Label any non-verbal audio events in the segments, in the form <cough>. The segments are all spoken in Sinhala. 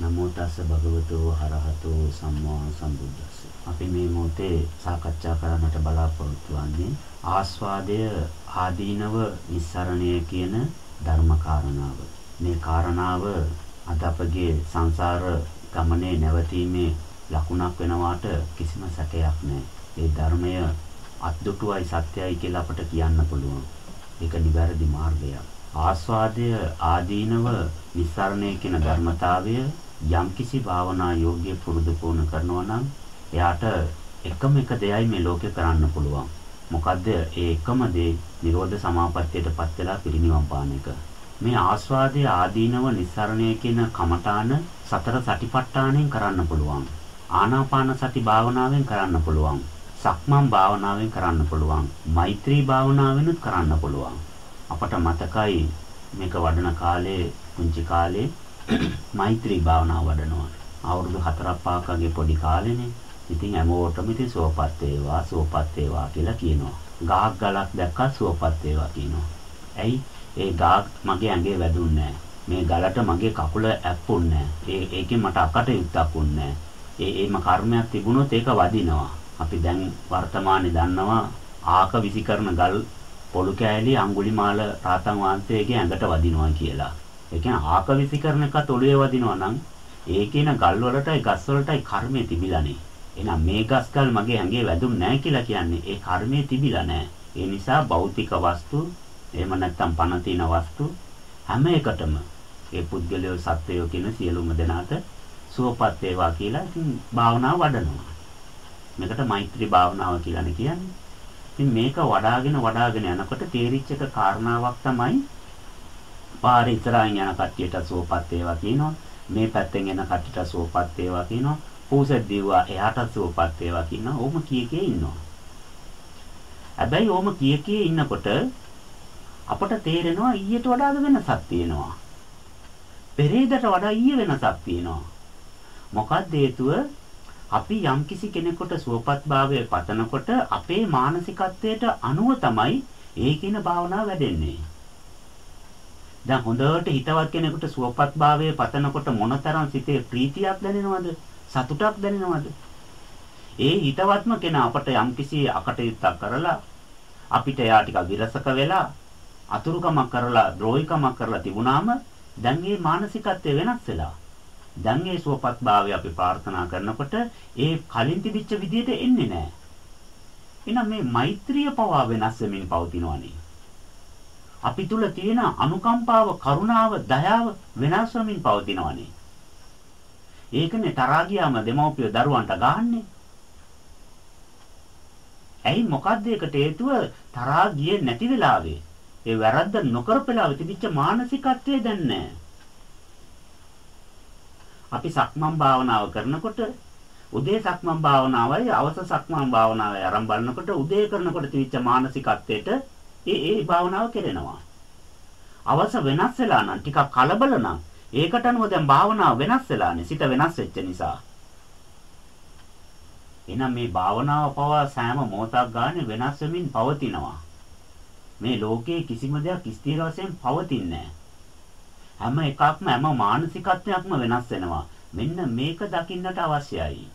නමෝ තස්ස භගවතු හරහතෝ සම්මා සම්බුද්දස්ස. අපි මේ මොහොතේ සාකච්ඡා කරන්නට බලාපොරොත්තු වෙන්නේ ආස්වාදය ආදීනව නිස්සරණය කියන ධර්ම කාරණාව. මේ කාරණාව අද අපගේ සංසාර ගමනේ නැවතීමේ ලකුණක් වෙනවාට කිසිම සැකයක් නැහැ. ඒ ධර්මය අද්දුටුවයි සත්‍යයි කියලා අපට කියන්න පුළුවන්. ඒක නිවැරදි මාර්ගයක්. ආස්වාදය ආදීනව නිස්සරණය කියන ධර්මතාවය යම්කිසි භාවනා යෝග්‍ය පුරුදු පුහුණු කරනවා නම් එයාට එකම එක දෙයයි මේ ලෝකේ කරන්න පුළුවන්. මොකද්ද? ඒ එකම දේ නිරෝධ සමාපත්තියටපත් වෙලා පිරිනිවන් පාන එක. මේ ආස්වාදයේ ආදීනව නිස්සරණය කියන කමඨාන සතර සටිපට්ඨානෙන් කරන්න පුළුවන්. ආනාපාන සති භාවනාවෙන් කරන්න පුළුවන්. සක්මන් භාවනාවෙන් කරන්න පුළුවන්. මෛත්‍රී භාවනාවෙනුත් කරන්න පුළුවන්. අපට මතකයි මේක වඩන කාලේ පුංචි කාලේ <clears throat> මෛත්‍රී භාවනාව වඩනවා. අවුරුදු 4ක් 5ක් වගේ පොඩි කාලේනේ. ඉතින් හැමෝටම ඉතින් සුවපත් වේවා සුවපත් වේවා කියලා කියනවා. ගහක් ගලක් දැක්කා සුවපත් වේවා කියනවා. ඇයි? ඒ ගහක් මගේ ඇඟේ වැදුන්නේ මේ ගලට මගේ කකුල ඇප්පුන්නේ ඒ ඒකෙන් මට අකට යුක්තක් උන්නේ ඒ ඒම කර්මයක් තිබුණොත් ඒක වදිනවා. අපි දැන් වර්තමානයේ දන්නවා ආක විසි කරන ගල් පොළු කෑලි අඟුලිමාල රාතන් වහන්සේගේ ඇඟට වදිනවා කියලා. ඒ කියන්නේ ආකවිසි කරන එක තොළුවේ වදිනවා නම් ඒ කියන ගල් වලටයි ගස් වලටයි කර්මය තිබිලානේ. එහෙනම් මේ ගස් ගල් මගේ ඇඟේ වැදුන්නේ නැහැ කියලා කියන්නේ ඒ කර්මය තිබිලා නැහැ. ඒ නිසා භෞතික වස්තු එහෙම නැත්නම් පණ තියෙන වස්තු හැම එකටම ඒ පුද්ගලයෝ සත්වයෝ කියන සියලුම දෙනාට සුවපත් වේවා කියලා ඉතින් භාවනාව වඩනවා. මේකට මෛත්‍රී භාවනාව කියලානේ කියන්නේ. ඉතින් මේක වඩාගෙන වඩාගෙන යනකොට තේරිච්ච එක කාරණාවක් තමයි පාරේ ඉතරාන් යන කට්ටියට සුවපත් වේවා කියනවා. මේ පැත්තෙන් එන කට්ටියට සුවපත් වේවා කියනවා. පූසෙත් දිව්වා එයාට සුවපත් වේවා කියනවා. ඕම කී කී ඉන්නවා. හැබැයි ඕම කී කී ඉන්නකොට අපට තේරෙනවා ඊට වඩා වෙනසක් තියෙනවා. පෙරේදට වඩා ඊයේ වෙනසක් තියෙනවා. මොකක්ද හේතුව අපි යම්කිසි කෙනෙකුට සුවපත්භාවය පතනකොට අපේ මානසිකත්වයට අනුව තමයි ඒ කියන භාවනාව වැඩෙන්නේ. දැන් හොඳට හිතවත් කෙනෙකුට සුවපත්භාවය පතනකොට මොනතරම් සිතේ ප්‍රීතියක් දැනෙනවද? සතුටක් දැනෙනවද? ඒ හිතවත්ම කෙනා අපට යම්කිසි අකටයුත්තක් කරලා අපිට එයා ටිකක් විරසක වෙලා අතුරුකමක් කරලා ද්‍රෝහිකමක් කරලා තිබුණාම දැන් මේ මානසිකත්වය වෙනස් වෙලා දැන් ඒ සුවපත්භාවය අපි ප්‍රාර්ථනා කරනකොට ඒ කලින් තිබිච්ච විදියට එන්නේ නැහැ. එහෙනම් මේ මෛත්‍රිය පවා වෙනස් වෙමින් පවතිනවනේ. අපි තුල තියෙන අනුකම්පාව, කරුණාව, දයාව වෙනස් වෙමින් පවතිනවනේ. ඒකනේ තරහා ගියාම දෙමව්පිය දරුවන්ට ගහන්නේ. ඇයි මොකද්ද ඒකට හේතුව තරහා ගියේ නැති වෙලාවේ. ඒ වැරද්ද නොකරපලාවේ තිබිච්ච මානසිකත්වය දැන් නැහැ. අපි සක්මන් භාවනාව කරනකොට උදේ සක්මන් භාවනාවයි අවස සක්මන් භාවනාවයි ආරම්භ බලනකොට උදේ කරනකොට තිබිච්ච මානසිකත්වයට ඒ ඒ භාවනාව කෙරෙනවා. අවස වෙනස් වෙලා නම් ටිකක් කලබල නම් ඒකට අනුව දැන් භාවනාව වෙනස් වෙලානේ සිත වෙනස් වෙච්ච නිසා. එහෙනම් මේ භාවනාව පවා සෑම මොහොතක් ගන්න වෙනස් වෙමින් පවතිනවා. මේ ලෝකයේ කිසිම දෙයක් ස්ථිර වශයෙන් පවතින්නේ නැහැ. හැම එකක්ම හැම මානසිකත්වයක්ම වෙනස් වෙනවා. මෙන්න මේක දකින්නට අවශ්‍යයි.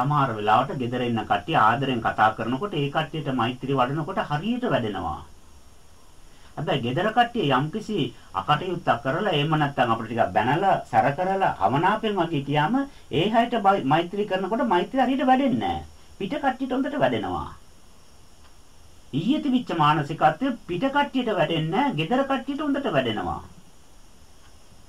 සමහර වෙලාවට ගෙදර ඉන්න කට්ටිය ආදරෙන් කතා කරනකොට ඒ කට්ටියට මෛත්‍රී වඩනකොට හරියට වැඩෙනවා. හැබැයි ගෙදර කට්ටිය යම්කිසි අකටයුත්තක් කරලා එහෙම නැත්නම් අපිට ටිකක් බැනලා සැර කරලා අවනාපෙන් වගේ කියාම ඒ හැයට මෛත්‍රී කරනකොට මෛත්‍රී හරියට වැඩෙන්නේ නැහැ. පිට කට්ටියට හොඳට වැඩෙනවා. ඊයේ තිබිච්ච මානසිකත්වය පිට කට්ටියට වැඩෙන්නේ නැහැ, gedara කට්ටියට හොඳට වැඩෙනවා.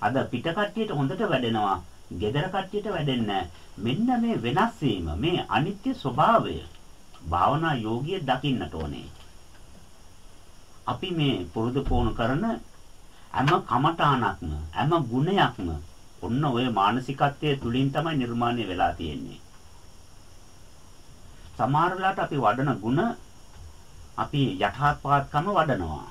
අද පිට කට්ටියට හොඳට වැඩෙනවා, gedara කට්ටියට වැඩෙන්නේ මෙන්න මේ වෙනස් වීම, මේ අනිත්‍ය ස්වභාවය භාවනා යෝගිය දකින්නට ඕනේ. අපි මේ පුරුදු පුහුණු කරන හැම කමඨානක්ම, හැම ගුණයක්ම ඔන්න ඔය මානසිකත්වයේ තුලින් තමයි නිර්මාණය වෙලා තියෙන්නේ. සමහරලාට අපි වඩන ಗುಣ අපි යටහත්පාත්කම වඩනවා.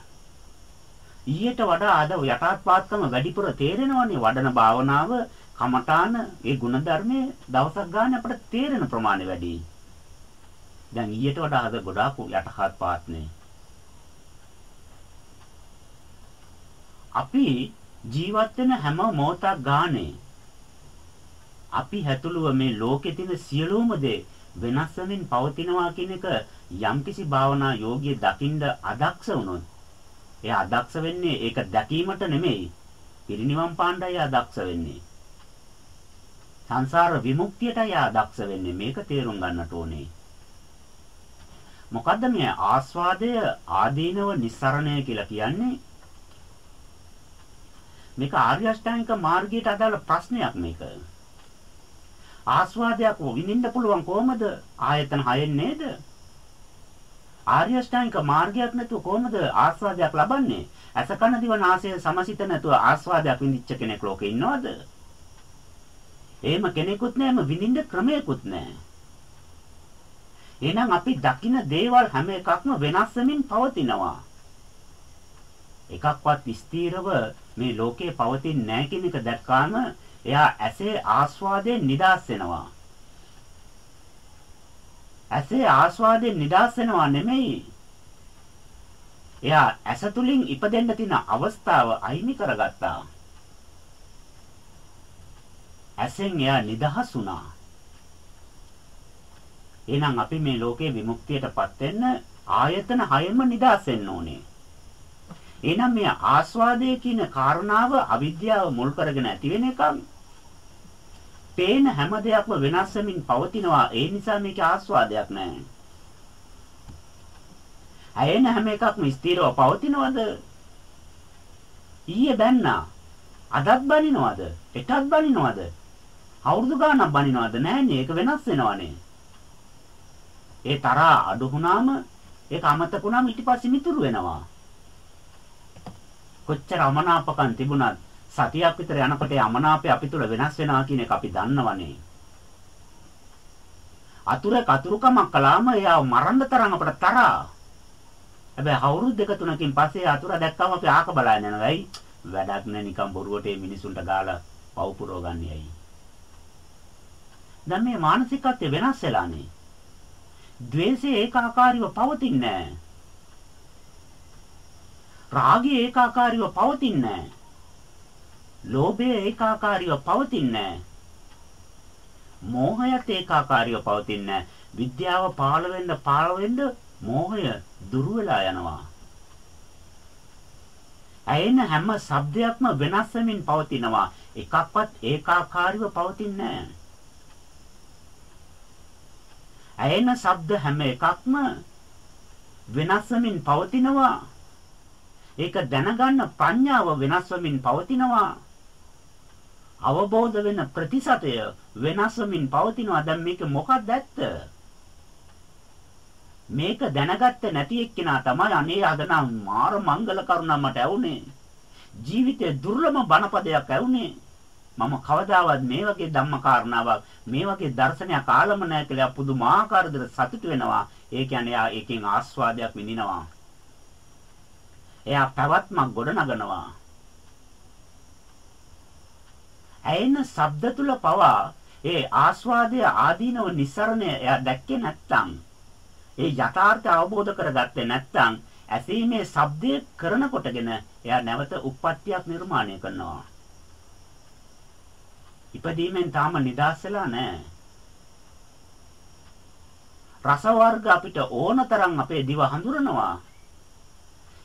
ඊට වඩා අද යටහත්පාත්කම වැඩිපුර තේරෙනවනේ වඩන භාවනාව කමඨාන ඒ ಗುಣධර්මයේ දවසක් ගන්න අපිට තේරෙන ප්‍රමාණය වැඩි. දැන් ඊට වඩා අද ගොඩාක් යටහත්පාත්නේ. අපි ජීවත් වෙන හැම මොහොතක් ගානේ අපි හැතුළුව මේ ලෝකේ තියෙන සියලුම දේ වෙනස් වෙමින් පවතිනවා කියන එක යම්කිසි භාවනා යෝගිය දකින්න අදක්ෂ වුණොත් එයා අදක්ෂ වෙන්නේ ඒක දැකීමට නෙමෙයි පිරිනිවන් පාණ්ඩය අදක්ෂ වෙන්නේ සංසාර විමුක්තියටයි අදක්ෂ වෙන්නේ මේක තේරුම් ගන්නට ඕනේ. මොකද්ද මේ ආස්වාදය ආදීනව නිස්සරණය කියලා කියන්නේ? මේක ආර්ය අෂ්ටාංගික මාර්ගයට අදාළ ප්‍රශ්නයක් මේක. ආස්වාදයක් විඳින්න පුළුවන් කොහමද? ආයතන හයෙන් නේද? ආර්ය අෂ්ටාංගික මාර්ගයක් නැතුව කොහොමද ආස්වාදයක් ලබන්නේ? ඇස කන දිව නාසය සමසිත නැතුව ආස්වාදයක් විඳිච්ච කෙනෙක් ලෝකේ ඉන්නවද? එහෙම කෙනෙකුත් නැහැ විඳින්න ක්‍රමයකුත් නැහැ එහෙනම් අපි දකින දේවල් හැම එකක්ම වෙනස් වෙමින් පවතිනවා එකක්වත් ස්ථීරව මේ ලෝකේ පවතින්නේ නැහැ කියන එක දැක්කාම එයා ඇසේ ආස්වාදයෙන් නිදාස් වෙනවා. ඇසේ ආස්වාදයෙන් නිදාස් වෙනවා නෙමෙයි. එයා ඇස තුලින් ඉපදෙන්න තියෙන අවස්ථාව අයිමි කරගත්තා. ඇසෙන් එයා නිදහස් වුණා. එහෙනම් අපි මේ ලෝකේ විමුක්තියටපත් වෙන්න ආයතන හයම නිදහස් වෙන්න ඕනේ. එහෙනම් මේ ආස්වාදයේ කියන කාරණාව අවිද්‍යාව මුල් කරගෙන ඇති වෙන එකක්. පේන හැම දෙයක්ම වෙනස් වෙමින් පවතිනවා. ඒ නිසා මේකේ ආස්වාදයක් නැහැ. ඇයෙන හැම එකක්ම ස්ථිරව පවතිනවද? ඊයේ බැන්නා. අදත් බනිනවද? එටත් බනිනවද? අවුරුදු ගාණක් බනිනවද? නැහැනේ. ඒක වෙනස් වෙනවනේ. ඒ තරහා අඩු වුණාම ඒක අමතක වුණාම ඊට පස්සේ මිතුරු වෙනවා. කොච්චර අමනාපකම් තිබුණත් සතියක් විතර යනකොට අමනාපය අපි තුල වෙනස් වෙනවා කියන එක අපි දන්නවනේ. අතුර කතුරුකමක් කළාම එයා මරන්න තරම් අපට තරහා. හැබැයි අවුරුදු දෙක තුනකින් පස්සේ අතුර දැක්කම අපි ආක බලන්න යනවා. ඇයි? වැඩක් නැ නිකන් බොරුවට මේ මිනිසුන්ට ගාලා පව් පුරව ගන්න යයි. දැන් මේ මානසිකත්වය වෙනස් වෙලානේ. ද්වේෂය ඒකාකාරීව පවතින්නේ නැහැ. රාගය ඒකාකාරීව පවතින්නේ නැහැ. ලෝභය ඒකාකාරීව පවතින්නේ නැහැ. මෝහයත් ඒකාකාරීව පවතින්නේ නැහැ. විද්‍යාව පාළ වෙන්න පාළ වෙන්න මෝහය දුරු වෙලා යනවා. ඇයෙන හැම ශබ්දයක්ම වෙනස් වෙමින් පවතිනවා. එකක්වත් ඒකාකාරීව පවතින්නේ නැහැ. ඇයෙන ශබ්ද හැම එකක්ම වෙනස් වෙමින් පවතිනවා. ඒක දැනගන්න ප්‍රඥාව වෙනස් වෙමින් පවතිනවා. අවබෝධ වෙන ප්‍රතිශතය වෙනස් වෙමින් පවතිනවා. දැන් මේක මොකක්ද ඇත්ත? මේක දැනගත්තේ නැති එක්කෙනා තමයි අනේ අද නම් මාර මංගල කරුණා මට ඇවුනේ. ජීවිතේ දුර්ලභ බණපදයක් ඇවුනේ. මම කවදාවත් මේ වගේ ධම්ම කාරණාවක් මේ වගේ දර්ශනයක් ආලම නැහැ කියලා පුදුමාකාර විදිහට සතුට වෙනවා. ඒ කියන්නේ එයා ඒකෙන් ආස්වාදයක් විඳිනවා. එයා පැවැත්මක් ගොඩනගනවා. ඇයෙන ශබ්ද තුල පවා ඒ ආස්වාදයේ ආදීනව નિසරණය එයා දැක්කේ නැත්තම් ඒ යථාර්ථය අවබෝධ කරගත්තේ නැත්තම් ඇසීමේ ශබ්දය කරනකොටගෙන එයා නැවත උප්පත්තියක් නිර්මාණය කරනවා. ඉපදීමෙන් තාම නිදාස් වෙලා නැහැ. රස වර්ග අපිට ඕන තරම් අපේ දිව හඳුරනවා.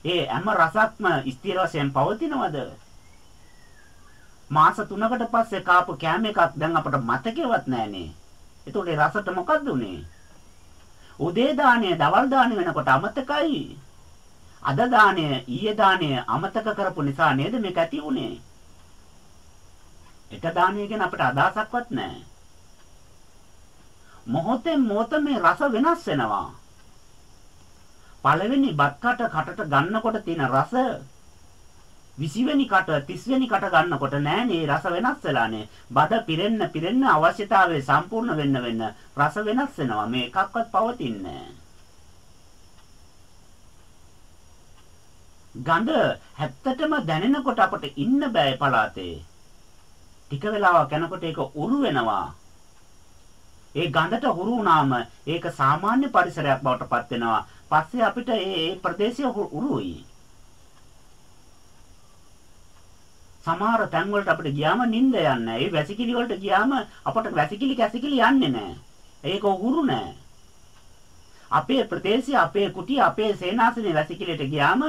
ඒ හැම රසක්ම ස්ථිර වශයෙන් පවතිනවද? මාස 3කට පස්සේ කාපු කෑම එකක් දැන් අපට මතකෙවත් නැහනේ. ඒතකොට ඒ රසට මොකද්ද උනේ? උදේ දාණය, දවල් දාණය වෙනකොට අමතකයි. අද දාණය, ඊයේ දාණය අමතක කරපු නිසා නේද මේක ඇති උනේ? එක දාණය ගැන අපිට අදහසක්වත් නැහැ. මොහොතෙන් මොහොත මේ රස වෙනස් වෙනවා. පළවෙනි බත් කට කටට ගන්නකොට තියෙන රස 20 වෙනි කට 30 වෙනි කට ගන්නකොට නෑනේ රස වෙනස් වෙලානේ. බඩ පිරෙන්න පිරෙන්න අවශ්‍යතාවය සම්පූර්ණ වෙන්න වෙන්න රස වෙනස් වෙනවා. මේ එකක්වත් පවතින්නේ ගඳ හැත්තටම දැනෙනකොට අපට ඉන්න බෑ පලාතේ. ටික වෙලාවක් යනකොට ඒක උරු වෙනවා. ඒ ගඳට හුරු වුණාම ඒක සාමාන්‍ය පරිසරයක් බවට පත් වෙනවා. පස්සේ අපිට ඒ ප්‍රදේශය උරුයි. සමහර තැන් වලට අපිට ගියාම නිින්ද යන්නේ නැහැ. ඒ වැසිකිලි වලට ගියාම අපට වැසිකිලි කැසිකිලි යන්නේ නැහැ. ඒක උහුරු නැහැ. අපේ ප්‍රදේශයේ අපේ කුටිය අපේ සේනාසනේ වැසිකිලියට ගියාම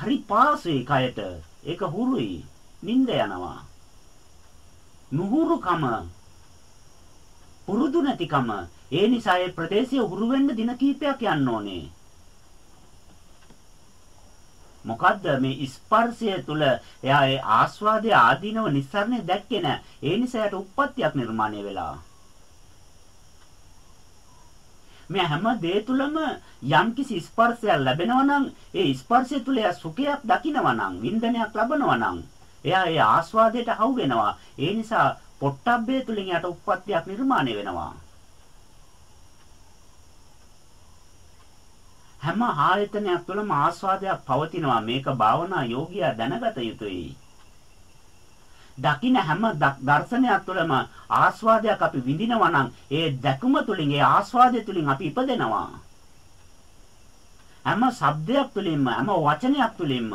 හරි පාසුයි කයට. ඒක හුරුයි. නිින්ද යනවා. නුහුරුකම පුරුදු නැතිකම ඒ නිසා ඒ ප්‍රදේශයේ උහුරු වෙන්න දින කිහිපයක් යන්න ඕනේ. මොකද්ද මේ ස්පර්ශය තුල එයා ඒ ආස්වාදයේ ආදීනව නිස්සරණය දැක්කේ නැහැ. ඒ නිසා යට උප්පත්තියක් නිර්මාණය වෙලා. මේ හැම දේ තුලම යම්කිසි ස්පර්ශයක් ලැබෙනවා නම් ඒ ස්පර්ශය තුල එයා සුඛයක් දකිනවා නම් වින්දනයක් ලබනවා නම් එයා ඒ ආස්වාදයට හවු වෙනවා. ඒ නිසා පොට්ටබ්බේ තුලින් යට උප්පත්තියක් නිර්මාණය වෙනවා. හැම ආයතනයක් තුළම ආස්වාදයක් පවතිනවා මේක භාවනා යෝගියා දැනගත යුතුයි. දකින්න හැම දර්ශනයක් තුළම ආස්වාදයක් අපි විඳිනවා නම් ඒ දැකුම තුළින් ඒ ආස්වාදය තුළින් අපි ඉපදෙනවා. හැම ශබ්දයක් තුළින්ම හැම වචනයක් තුළින්ම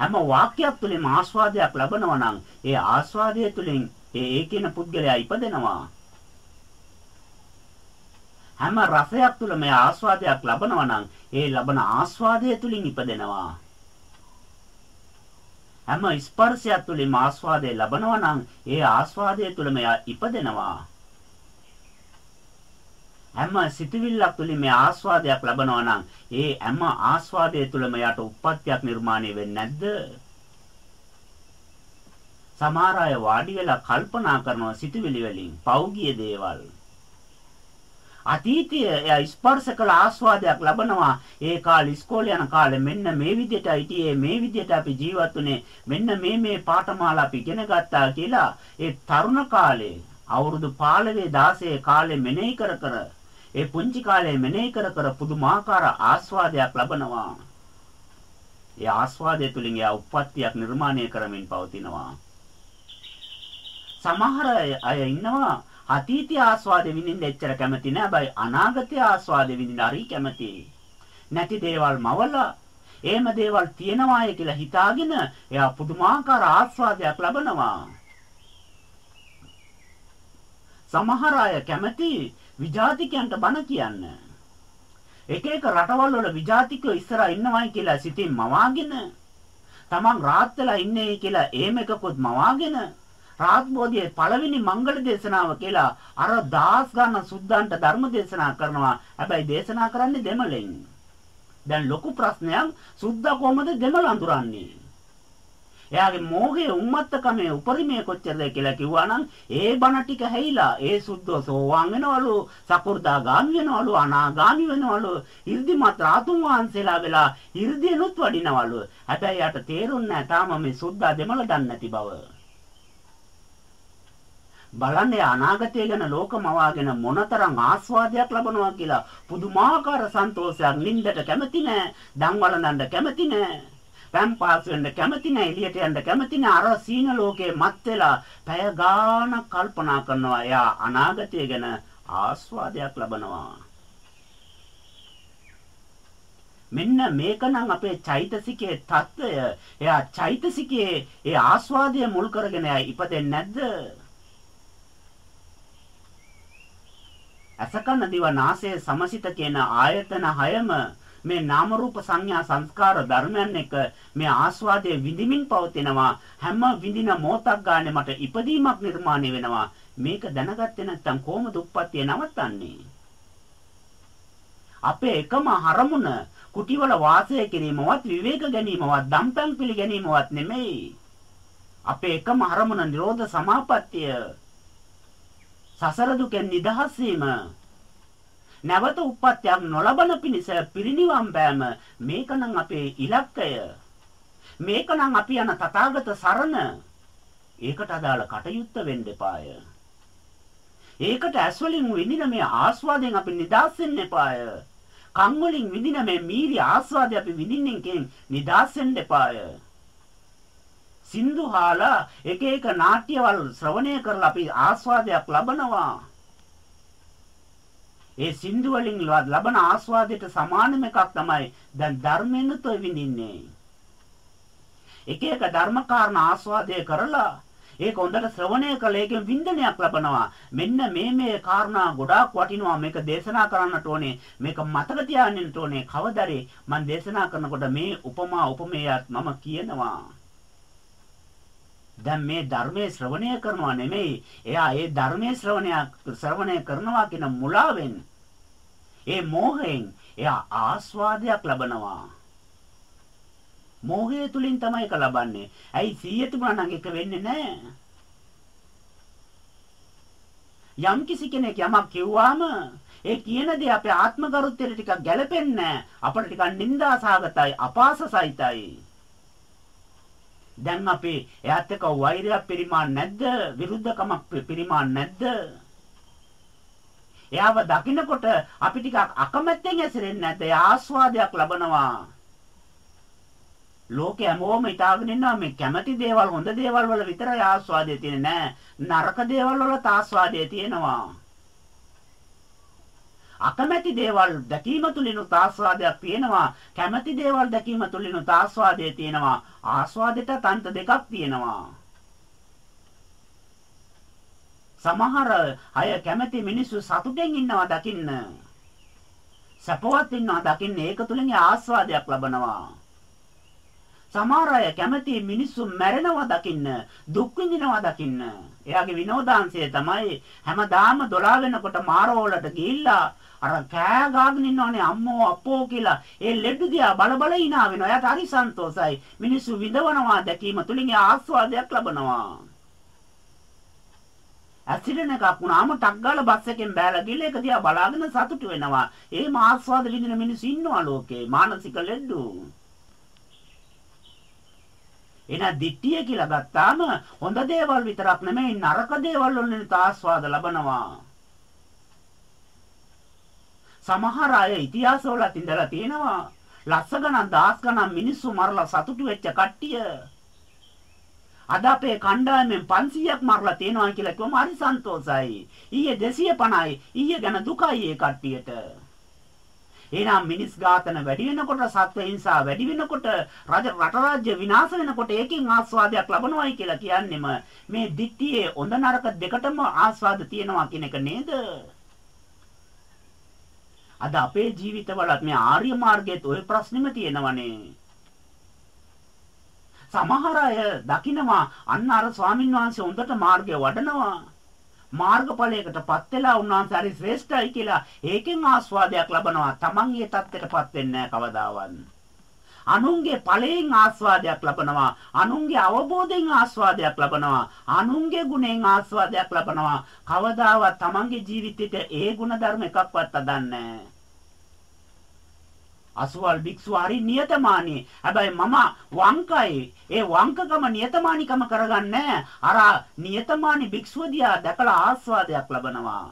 හැම වාක්‍යයක් තුළින්ම ආස්වාදයක් ලබනවා නම් ඒ ආස්වාදය තුළින් ඒ ඒකින පුද්ගලයා ඉපදෙනවා. හැම රසයක් තුළ මේ ආස්වාදයක් ලබනවා නම් ඒ ලබන ආස්වාදය තුලින් ඉපදෙනවා. හැම ස්පර්ශයක් තුළින් ආස්වාදය ලබනවා නම් ඒ ආස්වාදය තුළ මෙයා ඉපදෙනවා. හැම සිතුවිල්ලක් තුළින් මේ ආස්වාදයක් ලබනවා නම් ඒ හැම ආස්වාදය තුළ මෙයාට උප්පත්තියක් නිර්මාණය වෙන්නේ නැද්ද? සමහර අය වාඩි වෙලා කල්පනා කරනවා සිතුවිලි වලින් පෞගිය දේවල්. අතීතයේ එයා ස්පර්ශ කළ ආස්වාදයක් ලබනවා. ඒ කාලේ ඉස්කෝලේ යන කාලේ මෙන්න මේ විදිහට හිටියේ මේ විදිහට අපි ජීවත් වුණේ මෙන්න මේ මේ පාඨමාලා අපි ඉගෙන ගත්තා කියලා ඒ තරුණ කාලේ අවුරුදු 15 16 කාලේ මෙනෙහි කර කර ඒ පුංචි කාලේ මෙනෙහි කර කර පුදුමාකාර ආස්වාදයක් ලබනවා. ඒ ආස්වාදය තුලින් එයා උප්පත්තියක් නිර්මාණය කරමින් පවතිනවා. සමහර අය ඉන්නවා අතීතයේ ආස්වාදෙ විඳින්න එච්චර කැමති නෑ. හැබැයි අනාගතයේ ආස්වාදෙ විඳින්න හරි කැමතියි. නැති දේවල් මවලා එහෙම දේවල් තියෙනවාය කියලා හිතාගෙන එයා පුදුමාකාර ආස්වාදයක් ලබනවා. සමහර අය කැමති විජාතිකයන්ට බණ කියන්න. එක එක රටවල් වල විජාතිකයෝ ඉස්සරහා ඉන්නවයි කියලා සිතින් මවාගෙන තමන් රාත් වෙලා ඉන්නේ කියලා එහෙම එකකුත් මවාගෙන රාත්බෝධියේ පළවෙනි මංගල දේශනාව කියලා අර දහස් ගන්න සුද්දන්ට ධර්ම දේශනා කරනවා. හැබැයි දේශනා කරන්නේ දෙමළෙන්. දැන් ලොකු ප්‍රශ්නයක් සුද්දා කොහමද දෙමළ අඳුරන්නේ? එයාගේ මෝහයේ උම්මත්තකමේ උපරිමය කොච්චරද කියලා කිව්වා නම් ඒ බණ ටික හැයිලා ඒ සුද්ධෝ සෝවාන් වෙනවලු සකෘදාගාමි වෙනවලු අනාගාමි වෙනවලු 이르දිමත් රාතුන් වහන්සේලා වෙලා 이르දිනුත් වඩිනවලු. හැබැයි යාට තේරුන්නේ නැහැ තාම මේ සුද්ධා දෙමළ දන්නේ නැති බව. බලන්නේ අනාගතය ගැන ලෝකමවාගෙන මොනතරම් ආස්වාදයක් ලබනවා කියලා. පුදුමාකාර සන්තෝෂයක් නින්දට කැමති නෑ, දන් වලඳන්න කැමති නෑ. පැම්පාස් වෙන්න කැමති නැහැ එළියට යන්න කැමති නැහැ අර සීන ලෝකේ මත් වෙලා පැය ගාණක් කල්පනා කරනවා. එයා අනාගතය ගැන ආස්වාදයක් ලබනවා. මෙන්න මේකනම් අපේ චෛතසිකයේ తত্ত্বය එයා චෛතසිකයේ ඒ ආස්වාදය මුල් කරගෙන ඉපදෙන්නේ නැද්ද? අසකන දිව නාසය සමසිත කියන ආයතන හයම මේ නාම රූප සංඥා සංස්කාර ධර්මයන් එක මේ ආස්වාදයේ විඳිමින් පවතිනවා. හැම විඳින මොහොතක් ගානේ මට ඉපදීමක් නිර්මාණය වෙනවා. මේක දැනගත්තේ නැත්නම් කොහොමද උප්පත්තිය නවත්තන්නේ? අපේ එකම හරමුණ කුටිවල වාසය කිරීමවත් විවේක ගැනීමවත් දම්පැන් පිළිගැනීමවත් නෙමෙයි. අපේ එකම හරමුණ නිරෝධ සමාපත්තිය. සසර දුකෙන් නිදහස් වීම. නැවත උප්පත්තියක් නොලබන පිණිස පිරිණිවන් පෑම. මේකනම් අපේ ඉලක්කය. මේකනම් අපි යන තථාගත සරණ. ඒකට අදාළ කටයුත්ත වෙන්න එපාය. ඒකට ඇස් වලින් විඳින මේ ආස්වාදයෙන් අපි නිදහස් වෙන්න එපාය. කන් වලින් විඳින මේ මීරි ආස්වාදය අපි විඳින්නෙන් නිදහස් වෙන්න එපාය. සින්දු හාලා එක එක නාට්‍යවල ශ්‍රවණය කරලා අපි ආස්වාදයක් ලබනවා. ඒ සින්දු වලින් ලබන ආස්වාදයට සමානම එකක් තමයි දැන් ධර්මෙන්නුත් ඔය විඳින්නේ. එක එක ධර්මකාරණ ආස්වාදය කරලා ඒක හොඳට ශ්‍රවණය කළා ඒකෙන් වින්දනයක් ලබනවා. මෙන්න මේ මේ කාරණා ගොඩාක් වටිනවා. මේක දේශනා කරන්නට ඕනේ. මේක මතක තියාගන්නට ඕනේ. කවදරේ මම දේශනා කරනකොට මේ උපමා උපමේයත් මම කියනවා. දැන් මේ ධර්මයේ ශ්‍රවණය කරනවා නෙමෙයි එයා ඒ ධර්මයේ ශ්‍රවණය ශ්‍රවණය කරනවා කියන මුලාවෙන් ඒ මෝහයෙන් එයා ආස්වාදයක් ලබනවා මෝහය තුලින් තමයි ඒක ලබන්නේ. ඇයි 100 තිබුණා නම් ඒක වෙන්නේ නැහැ. යම් කිසි කෙනෙක් යමක් කිව්වාම ඒ කියන දේ අපේ ආත්ම ගරුත්වයට ටිකක් ගැළපෙන්නේ අපට ටිකක් නිന്ദාසහගතයි අපාසසයිතයි. දැන් අපි එයාත් එක්ක වෛරයක් පරිමාණ නැද්ද? විරුද්ධකමක් පරිමාණ නැද්ද? එයාව දකින්නකොට අපි ටිකක් අකමැත්තෙන් ඇසිරෙන්නේ නැද්ද? ආස්වාදයක් ලබනවා. ලෝකේ හැමෝම හිතාගෙන ඉන්නවා මේ කැමති දේවල් හොඳ දේවල් වල විතරයි ආස්වාදය තියෙන්නේ නෑ නරක දේවල් වලත් ආස්වාදය තියෙනවා අකමැති දේවල් දැකීම තුලිනුත් ආස්වාදයක් තියෙනවා. කැමති දේවල් දැකීම තුලිනුත් ආස්වාදය තියෙනවා. ආස්වාදයට තන්ත දෙකක් තියෙනවා. සමහර අය කැමති මිනිස්සු සතුටෙන් ඉන්නවා දකින්න. සපවත් ඉන්නවා දකින්න. ඒක තුලින් ආස්වාදයක් ලබනවා. සමහර අය කැමති මිනිස්සු මැරෙනවා දකින්න, දුක් විඳිනවා දකින්න. එයාගේ විනෝදාංශය තමයි හැමදාම 12 වෙනකොට මාරෝලට ගිහිල්ලා අර කෑ ගාගෙන ඉන්නවනේ අම්මෝ අප්පෝ කියලා. ඒ ලෙඩ දිහා බල බල hina වෙනවා. එයාට හරි සන්තෝසයි. මිනිස්සු විඳවනවා දැකීම තුලින් ආස්වාදයක් ලබනවා. ඇක්සිඩන්ට් එකක් වුණාම ටක් ගාලා බස් එකෙන් බෑලා ගිහලා ඒක දිහා බලාගෙන සතුටු වෙනවා. ඒ මාස්වාද විඳින මිනිස්සු ඉන්නවා ලෝකේ. මානසික ලෙඩු. එහෙනම් දිට්ඨිය කියලා ගත්තාම හොඳ දේවල් විතරක් නෙමෙයි නරක දේවල් වලින් ආස්වාද ලබනවා. සමහර අය ඉතිහාසවලත් ඉඳලා තියෙනවා ලක්ෂ ගණන් දහස් ගණන් මිනිස්සු මරලා සතුටු වෙච්ච කට්ටිය. අද අපේ කණ්ඩායමෙන් 500ක් මරලා තියෙනවා කියලා කිව්වම හරි සන්තෝසයි. ඊයේ 250යි. ඊයේ ගැන දුකයි ඒ කට්ටියට. එහෙනම් මිනිස් ඝාතන වැඩි වෙනකොට සත්ව හිංසා වැඩි වෙනකොට රජ රට රාජ්‍ය විනාශ වෙනකොට ඒකෙන් ආස්වාදයක් ලබනවායි කියලා කියන්නෙම මේ දික්තියේ හොඳ නරක දෙකටම ආස්වාද තියෙනවා කියන එක නේද? අද අපේ ජීවිතවලත් මේ ආර්ය මාර්ගයේත් ওই ප්‍රශ්නෙම තියෙනවනේ. සමහර අය දකිනවා අන්න අර ස්වාමින් වහන්සේ හොඳට මාර්ගය වඩනවා. මාර්ගඵලයකටපත් වෙලා උන්වහන්සේ හරි ශ්‍රේෂ්ඨයි කියලා ඒකෙන් ආස්වාදයක් ලබනවා. Taman ඊ තත්ත්වයටපත් වෙන්නේ නැහැ කවදාවත්. අනුන්ගේ ඵලයෙන් ආස්වාදයක් ලබනවා අනුන්ගේ අවබෝධයෙන් ආස්වාදයක් ලබනවා අනුන්ගේ ගුණෙන් ආස්වාදයක් ලබනවා කවදාවත් තමන්ගේ ජීවිතේට ඒ ගුණ ධර්ම එකක්වත් අදන්නේ නැහැ අසුවල් භික්ෂුව හරි නියතමානී. හැබැයි මම වංකයි. ඒ වංකකම නියතමානිකම කරගන්නේ අර නියතමානී භික්ෂුව දිහා දැකලා ආස්වාදයක් ලබනවා.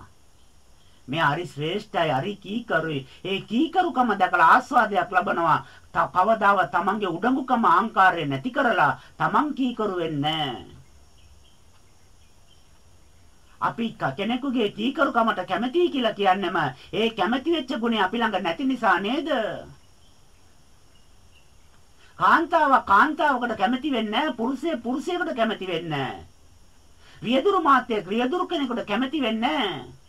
මේ හරි ශ්‍රේෂ්ඨයි හරි කීකරුයි. ඒ කීකරුකම දැකලා ආස්වාදයක් ලබනවා. කවදාව තමන්ගේ උඩඟුකම අහංකාරය නැති කරලා තමන් කීකරු වෙන්නේ අපි කෙනෙකුගේ කීකරුකමට කැමතියි කියලා කියන්නෙම ඒ කැමති වෙච්ච ගුණය අපි ළඟ නැති නිසා නේද? කාන්තාව කාන්තාවකට කැමති වෙන්නේ නැහැ පුරුෂය පුරුෂයෙකුට කැමති වෙන්නේ නැහැ. රියදුරු මාත්‍යෙක් රියදුරු කෙනෙකුට කැමති වෙන්නේ නැහැ.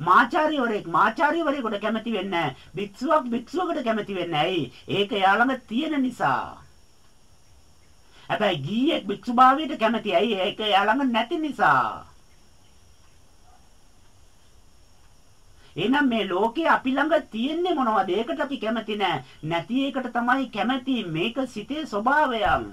මාචාර්යවරයෙක් මාචාර්යවරයෙකුට කැමති වෙන්නේ නැහැ භික්ෂුවක් භික්ෂුවකට කැමති වෙන්නේ ඇයි ඒක යාළඟ තියෙන නිසා හැබැයි ගීයක් භික්ෂුභාවයට කැමති ඇයි ඒක යාළඟ නැති නිසා එහෙනම් මේ ලෝකේ අපි ළඟ තියෙන්නේ මොනවද? ඒකට අපි කැමති නෑ. නැති එකට තමයි කැමති. මේක සිතේ ස්වභාවයක්.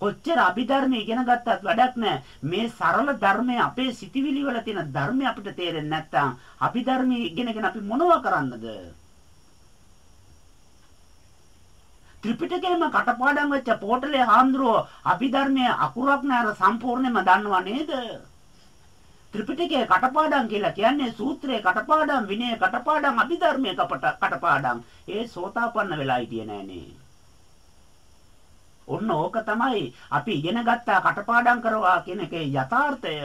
කොච්චර අභිධර්ම ඉගෙන ගත්තත් වැඩක් නෑ. මේ සරල ධර්මය අපේ සිතිවිලි වල තියෙන ධර්මය අපිට තේරෙන්නේ නැත්නම් අභිධර්ම ඉගෙනගෙන අපි මොනව කරන්නද? ත්‍රිපිටකයම කටපාඩම් වෙච්ච පොටලේ හාමුදුරුවෝ අභිධර්මයේ අකුරක් නෑර සම්පූර්ණයෙන්ම දන්නව නේද? ත්‍රිපිටකයේ කටපාඩම් කියලා කියන්නේ සූත්‍රයේ කටපාඩම් විනය කටපාඩම් අභිධර්මයේ කටපාඩම් ඒ සෝතාපන්න වෙලා හිටියේ නෑනේ. ඔන්න ඕක තමයි අපි ඉගෙන ගත්තා කටපාඩම් කරවා කියන එකේ යථාර්ථය.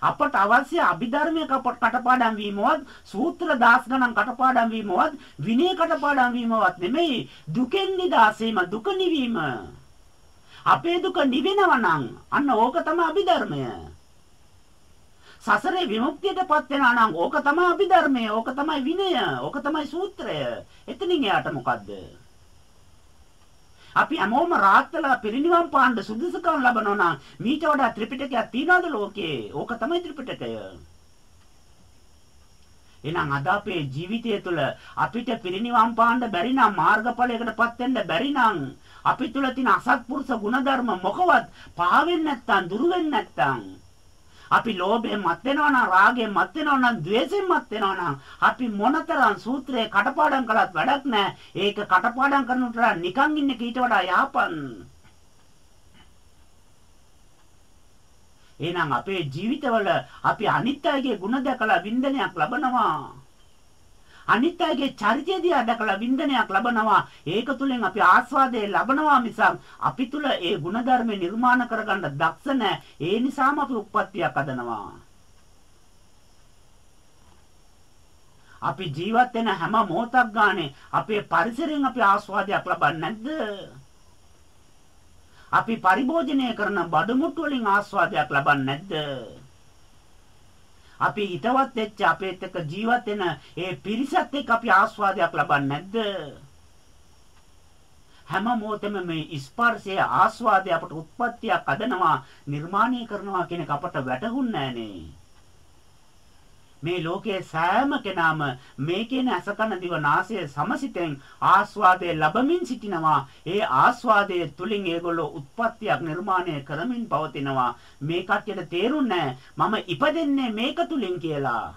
අපට අවශ්‍ය අභිධර්මයක කටපාඩම් වීමවත් සූත්‍ර දාස් ගණන් කටපාඩම් වීමවත් විනය කටපාඩම් වීමවත් නෙමෙයි දුකෙන් නිදාසීම දුක නිවීම. අපේ දුක නිවෙනවා නම් අන්න ඕක තමයි අභිධර්මය. සසරේ විමුක්තියටපත් වෙනා නම් ඕක තමයි අභිධර්මය ඕක තමයි විනය ඕක තමයි සූත්‍රය. එතනින් එයාට මොකද්ද? අපි හැමෝම රාත්‍තලා පිරිනිවන් පාන්න සුදුසුකම් ලබනවා නම් මීට වඩා ත්‍රිපිටකයක් තියනවද ලෝකේ? ඕක තමයි ත්‍රිපිටකය. එහෙනම් අද අපේ ජීවිතය තුළ අපිට පිරිනිවන් පාන්න බැරි නම් මාර්ගඵලයකටපත් වෙන්න බැරි නම් අපි තුළ තියෙන අසත්පුරුෂ ගුණධර්ම මොකවත් පාවෙන්නේ නැත්තම් දුරු වෙන්නේ නැත්තම් අපි ලෝභයෙන් මත් වෙනවා නම් රාගයෙන් මත් වෙනවා නම් ద్వේෂයෙන් මත් වෙනවා නම් අපි මොනතරම් සූත්‍රයේ කටපාඩම් කළත් වැඩක් නැහැ. ඒක කටපාඩම් කරනකොට නිකන් ඉන්න කීට වඩා යහපන්. එහෙනම් අපේ ජීවිතවල අපි අනිත්‍යයේ ගුණ දැකලා වින්දනයක් ලබනවා. අනිත් අයගේ චරිතය දිහා දැකලා වින්දනයක් ලබනවා. ඒක තුලින් අපි ආස්වාදයේ ලබනවා මිසක් අපි තුල ඒ ಗುಣධර්ම නිර්මාණ කරගන්න දක්ෂ නැහැ. ඒ නිසාම අපි උප්පත්තියක් හදනවා. අපි ජීවත් වෙන හැම මොහොතක් ගානේ අපේ පරිසරයෙන් අපි ආස්වාදයක් ලබන්නේ නැද්ද? අපි පරිභෝජනය කරන බඩු මුට්ටු වලින් ආස්වාදයක් ලබන්නේ නැද්ද? අපි හිතවත් වෙච්ච අපේත් එක්ක ජීවත් වෙන ඒ පිරිසත් එක්ක අපි ආස්වාදයක් ලබන්නේ නැද්ද? හැම මොහොතෙම මේ ස්පර්ශයේ ආස්වාදය අපට උත්පත්තියක් අදනවා නිර්මාණය කරනවා කියන එක අපට වැටහුන්නේ නැහනේ. මේ ලෝකයේ සෑම කෙනාම මේ කියන අසකන දිව නාසය සමසිතෙන් ආස්වාදයේ ලැබමින් සිටිනවා. ඒ ආස්වාදයේ තුලින් ඒගොල්ලෝ උත්පත්තියක් නිර්මාණය කරමින් පවතිනවා. මේ කට්ටියට තේරුන්නේ මම ඉපදෙන්නේ මේක තුලින් කියලා.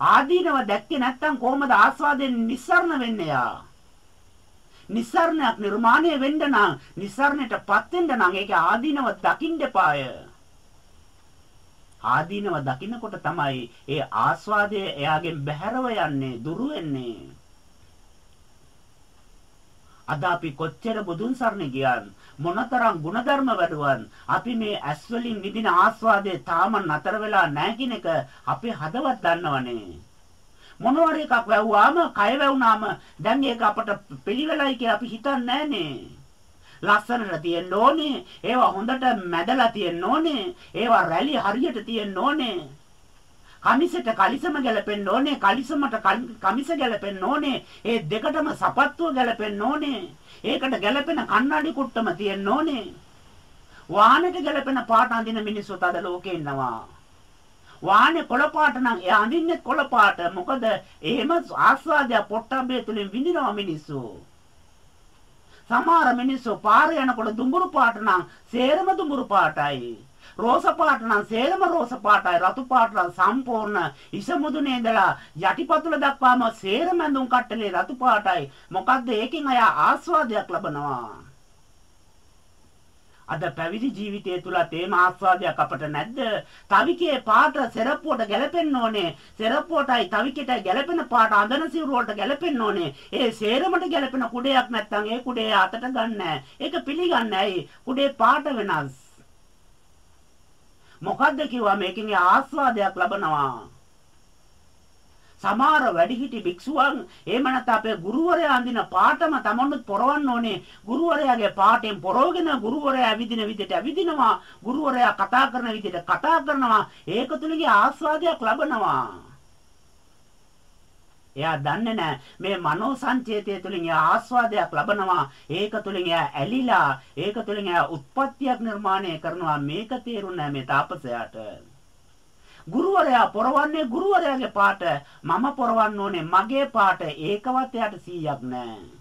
ආදීනව දැක්කේ නැත්තම් කොහොමද ආස්වාදයෙන් නිස්සරණ වෙන්නේ යා? නිස්සරණයක් නිර්මාණය වෙන්න නම් නිස්සරණයටපත් වෙන්න නම් ඒක ආදීනව දකින්න එපාය. ආදීනව දකින්නකොට තමයි ඒ ආස්වාදය එයාගෙන් බැහැරව යන්නේ දුරු වෙන්නේ. අද අපි කොච්චර බුදුන් සරණ ගියන් මොනතරම් ಗುಣධර්ම වැඩුවන් අපි මේ ඇස් වලින් විඳින ආස්වාදයේ තාම නතර වෙලා නැහැ කියන එක අපේ හදවත් දන්නවනේ. මොනවාරි එකක් වැව්වාම කය වැවුනාම දැන් ඒක අපට පිළිවෙලයි කියලා අපි හිතන්නේ නැහනේ. ලස්සනට තියෙන්න ඕනේ. ඒවා හොඳට මැදලා තියෙන්න ඕනේ. ඒවා රැලි හරියට තියෙන්න ඕනේ. කමිසෙට කලිසම ගැලපෙන්න ඕනේ. කලිසමට කමිස ගැලපෙන්න ඕනේ. ඒ දෙකටම සපත්තුව ගැලපෙන්න ඕනේ. ඒකට ගැලපෙන කණ්ණාඩි කුට්ටම තියෙන්න ඕනේ. වාහනට ගැලපෙන පාට අඳින මිනිස්සු තද ලෝකේ ඉන්නවා. වාහනේ කොළ පාට නම් එයා අඳින්නේ කොළ පාට. මොකද එහෙම ආස්වාදය පොට්ටබ්බේ තුලින් විඳිනවා මිනිස්සු. සමහර මිනිස්සු පාරේ යනකොට දුඹුරු පාට නම් සේරම දුඹුරු පාටයි. රෝස පාට නම් සේරම රෝස පාටයි. රතු පාට නම් සම්පූර්ණ ඉස මුදුනේ ඉඳලා යටිපතුල දක්වාම සේරම ඇඳුම් කට්ටලේ රතු පාටයි. මොකද්ද ඒකෙන් අය ආස්වාදයක් ලබනවා. අද පැවිදි ජීවිතය තුල තේම ආස්වාදයක් අපට නැද්ද? තවිකේ පාට සෙරප්පුවට ගැලපෙන්න ඕනේ. සෙරප්පුවටයි තවිකේටයි ගැලපෙන පාට අඳන සිවුර වලට ගැලපෙන්න ඕනේ. ඒ සේරමට ගැලපෙන කුඩයක් නැත්නම් ඒ කුඩේ අතට ගන්නෑ. ඒක පිළිගන්නේ ඇයි? කුඩේ පාට වෙනස්. මොකද්ද කිව්වා මේකෙන් ආස්වාදයක් ලබනවා. සමහර වැඩිහිටි භික්ෂුවන් එහෙම නැත්නම් අපේ ගුරුවරයා අඳින පාටම තමනුත් පොරවන්න ඕනේ. ගුරුවරයාගේ පාටෙන් පොරවගෙන ගුරුවරයා ඇවිදින විදිහට ඇවිදිනවා. ගුරුවරයා කතා කරන විදිහට කතා කරනවා. ඒක තුලින් ආස්වාදයක් ලබනවා. එයා දන්නේ නැහැ මේ මනෝ සංචේතය තුලින් එයා ආස්වාදයක් ලබනවා ඒක තුලින් එයා ඇලිලා ඒක තුලින් එයා උත්පත්තියක් නිර්මාණය කරනවා මේක තේරුන්නේ නැහැ මේ තාපසයාට ගුරුවරයා පොරවන්නේ ගුරුවරයාගේ පාට. මම පොරවන්න ඕනේ මගේ පාට. ඒකවත් එයාට 100ක් නැහැ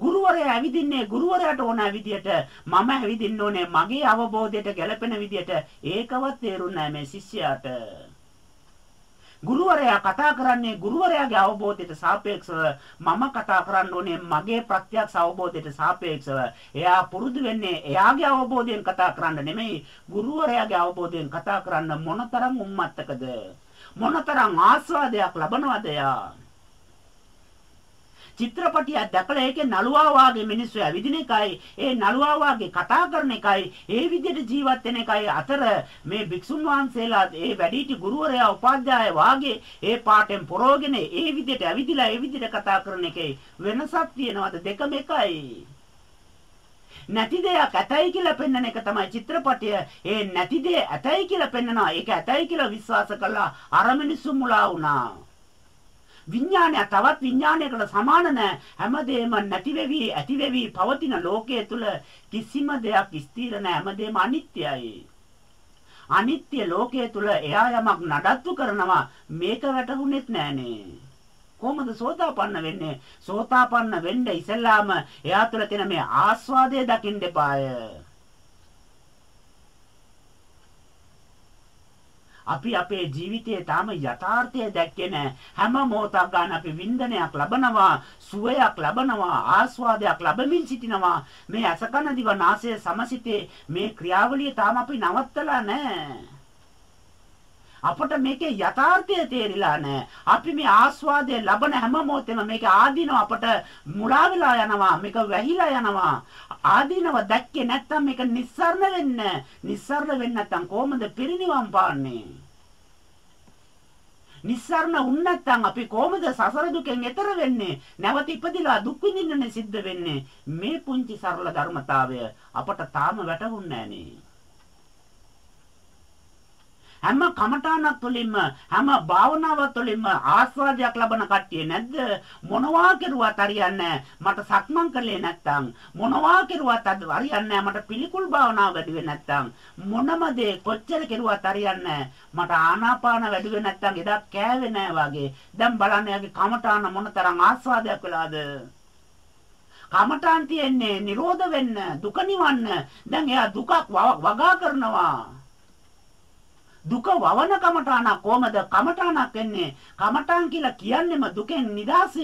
ගුරුවරයා ඇවිදින්නේ ගුරුවරයාට ඕන විදියට. මම ඇවිදින්න ඕනේ මගේ අවබෝධයට ගැලපෙන විදියට. ඒකවත් තේරුන්නේ නැහැ මේ ශිෂ්‍යයාට. ගුරුවරයා කතා කරන්නේ ගුරුවරයාගේ අවබෝධයට සාපේක්ෂව. මම කතා කරන්න ඕනේ මගේ ප්‍රත්‍යක්ෂ අවබෝධයට සාපේක්ෂව. එයා පුරුදු වෙන්නේ එයාගේ අවබෝධයෙන් කතා කරන්න නෙමෙයි ගුරුවරයාගේ අවබෝධයෙන් කතා කරන්න මොනතරම් උම්මත්තකද? මොනතරම් ආස්වාදයක් ලබනවද එයා? චිත්‍රපටියක් දැකලා ඒකේ නළුවා වාගේ මිනිස්සු ඇවිදින එකයි ඒ නළුවා වාගේ කතා කරන එකයි ඒ විදිහට ජීවත් වෙන එකයි අතර මේ භික්ෂුන් වහන්සේලා ඒ වැඩිහිටි ගුරුවරයා උපාධ්‍යාය වාගේ ඒ පාටෙන් පොරෝගෙන ඒ විදිහට ඇවිදිලා ඒ විදිහට කතා කරන එකේ වෙනසක් තියෙනවද දෙකම එකයි නැති දෙයක් ඇතයි කියලා පෙන්වන එක තමයි චිත්‍රපටය. ඒ නැති දේ ඇතයි කියලා පෙන්වනවා. ඒක ඇතයි කියලා විශ්වාස කළා. අර මිනිස්සු මුලා වුණා. විඥානය තවත් විඥානයකට සමාන නැහැ. හැමදේම නැති වෙවි, ඇති වෙවි පවතින ලෝකයේ තුල කිසිම දෙයක් ස්ථිර නැහැ. හැමදේම අනිත්‍යයි. අනිත්‍ය ලෝකයේ තුල එයා යමක් නඩත්තු කරනවා මේක වැටහුනේත් නෑනේ. කොහොමද සෝතාපන්න වෙන්නේ? සෝතාපන්න වෙන්න ඉස්සෙල්ලාම එයා තුළ තියෙන මේ ආස්වාදය දකින්න එපාය. අපි අපේ ජීවිතයේ තාම යථාර්ථය දැක්කේ නැහැ. හැම මොහොතක් ගන්න අපි වින්දනයක් ලබනවා, සුවයක් ලබනවා, ආස්වාදයක් ලැබමින් සිටිනවා. මේ අසකන දිව නාසය සමසිතේ මේ ක්‍රියාවලිය තාම අපි නවත්තලා නැහැ. අපට මේකේ යථාර්ථය තේරිලා නැහැ. අපි මේ ආස්වාදය ලබන හැම මොහොතෙම මේක ආදීනව අපට මුලා වෙලා යනවා. මේක වැහිලා යනවා. ආදීනව දැක්කේ නැත්නම් මේක නිස්සරණ වෙන්න. නිස්සරණ වෙන්න නැත්නම් කොහොමද පිරිනිවන් පාන්නේ? නිස්සරණ වුණ නැත්නම් අපි කොහොමද සසර දුකෙන් එතර වෙන්නේ? නැවත ඉපදිලා දුක් විඳින්නනේ සිද්ධ වෙන්නේ. මේ පුංචි සරල ධර්මතාවය අපට තාම වැටහුන්නේ නැහනේ. හැම කමඨාණක් තුළින්ම හැම භාවනාවක් තුළින්ම ආස්වාදයක් ලබන කට්ටිය නැද්ද? මොනවා කෙරුවත් හරියන්නේ මට සක්මන් කළේ නැත්තම් මොනවා කෙරුවත් හරියන්නේ මට පිළිකුල් භාවනාව වැඩි වෙන්නේ නැත්තම් මොනම දේ කොච්චර කෙරුවත් හරියන්නේ මට ආනාපාන වැඩි වෙන්නේ නැත්තම් එදා කෑවේ නෑ වගේ. දැන් බලන්න යාගේ කමඨාන මොනතරම් ආස්වාදයක් වෙලාද? කමඨාන් තියෙන්නේ නිරෝධ වෙන්න දුක නිවන්න. දැන් එයා දුකක් වගා කරනවා. දුක වවන කමඨාන කොහමද කමඨානක් වෙන්නේ? කමඨාන් කියලා කියන්නේම දුකෙන් නිදහස්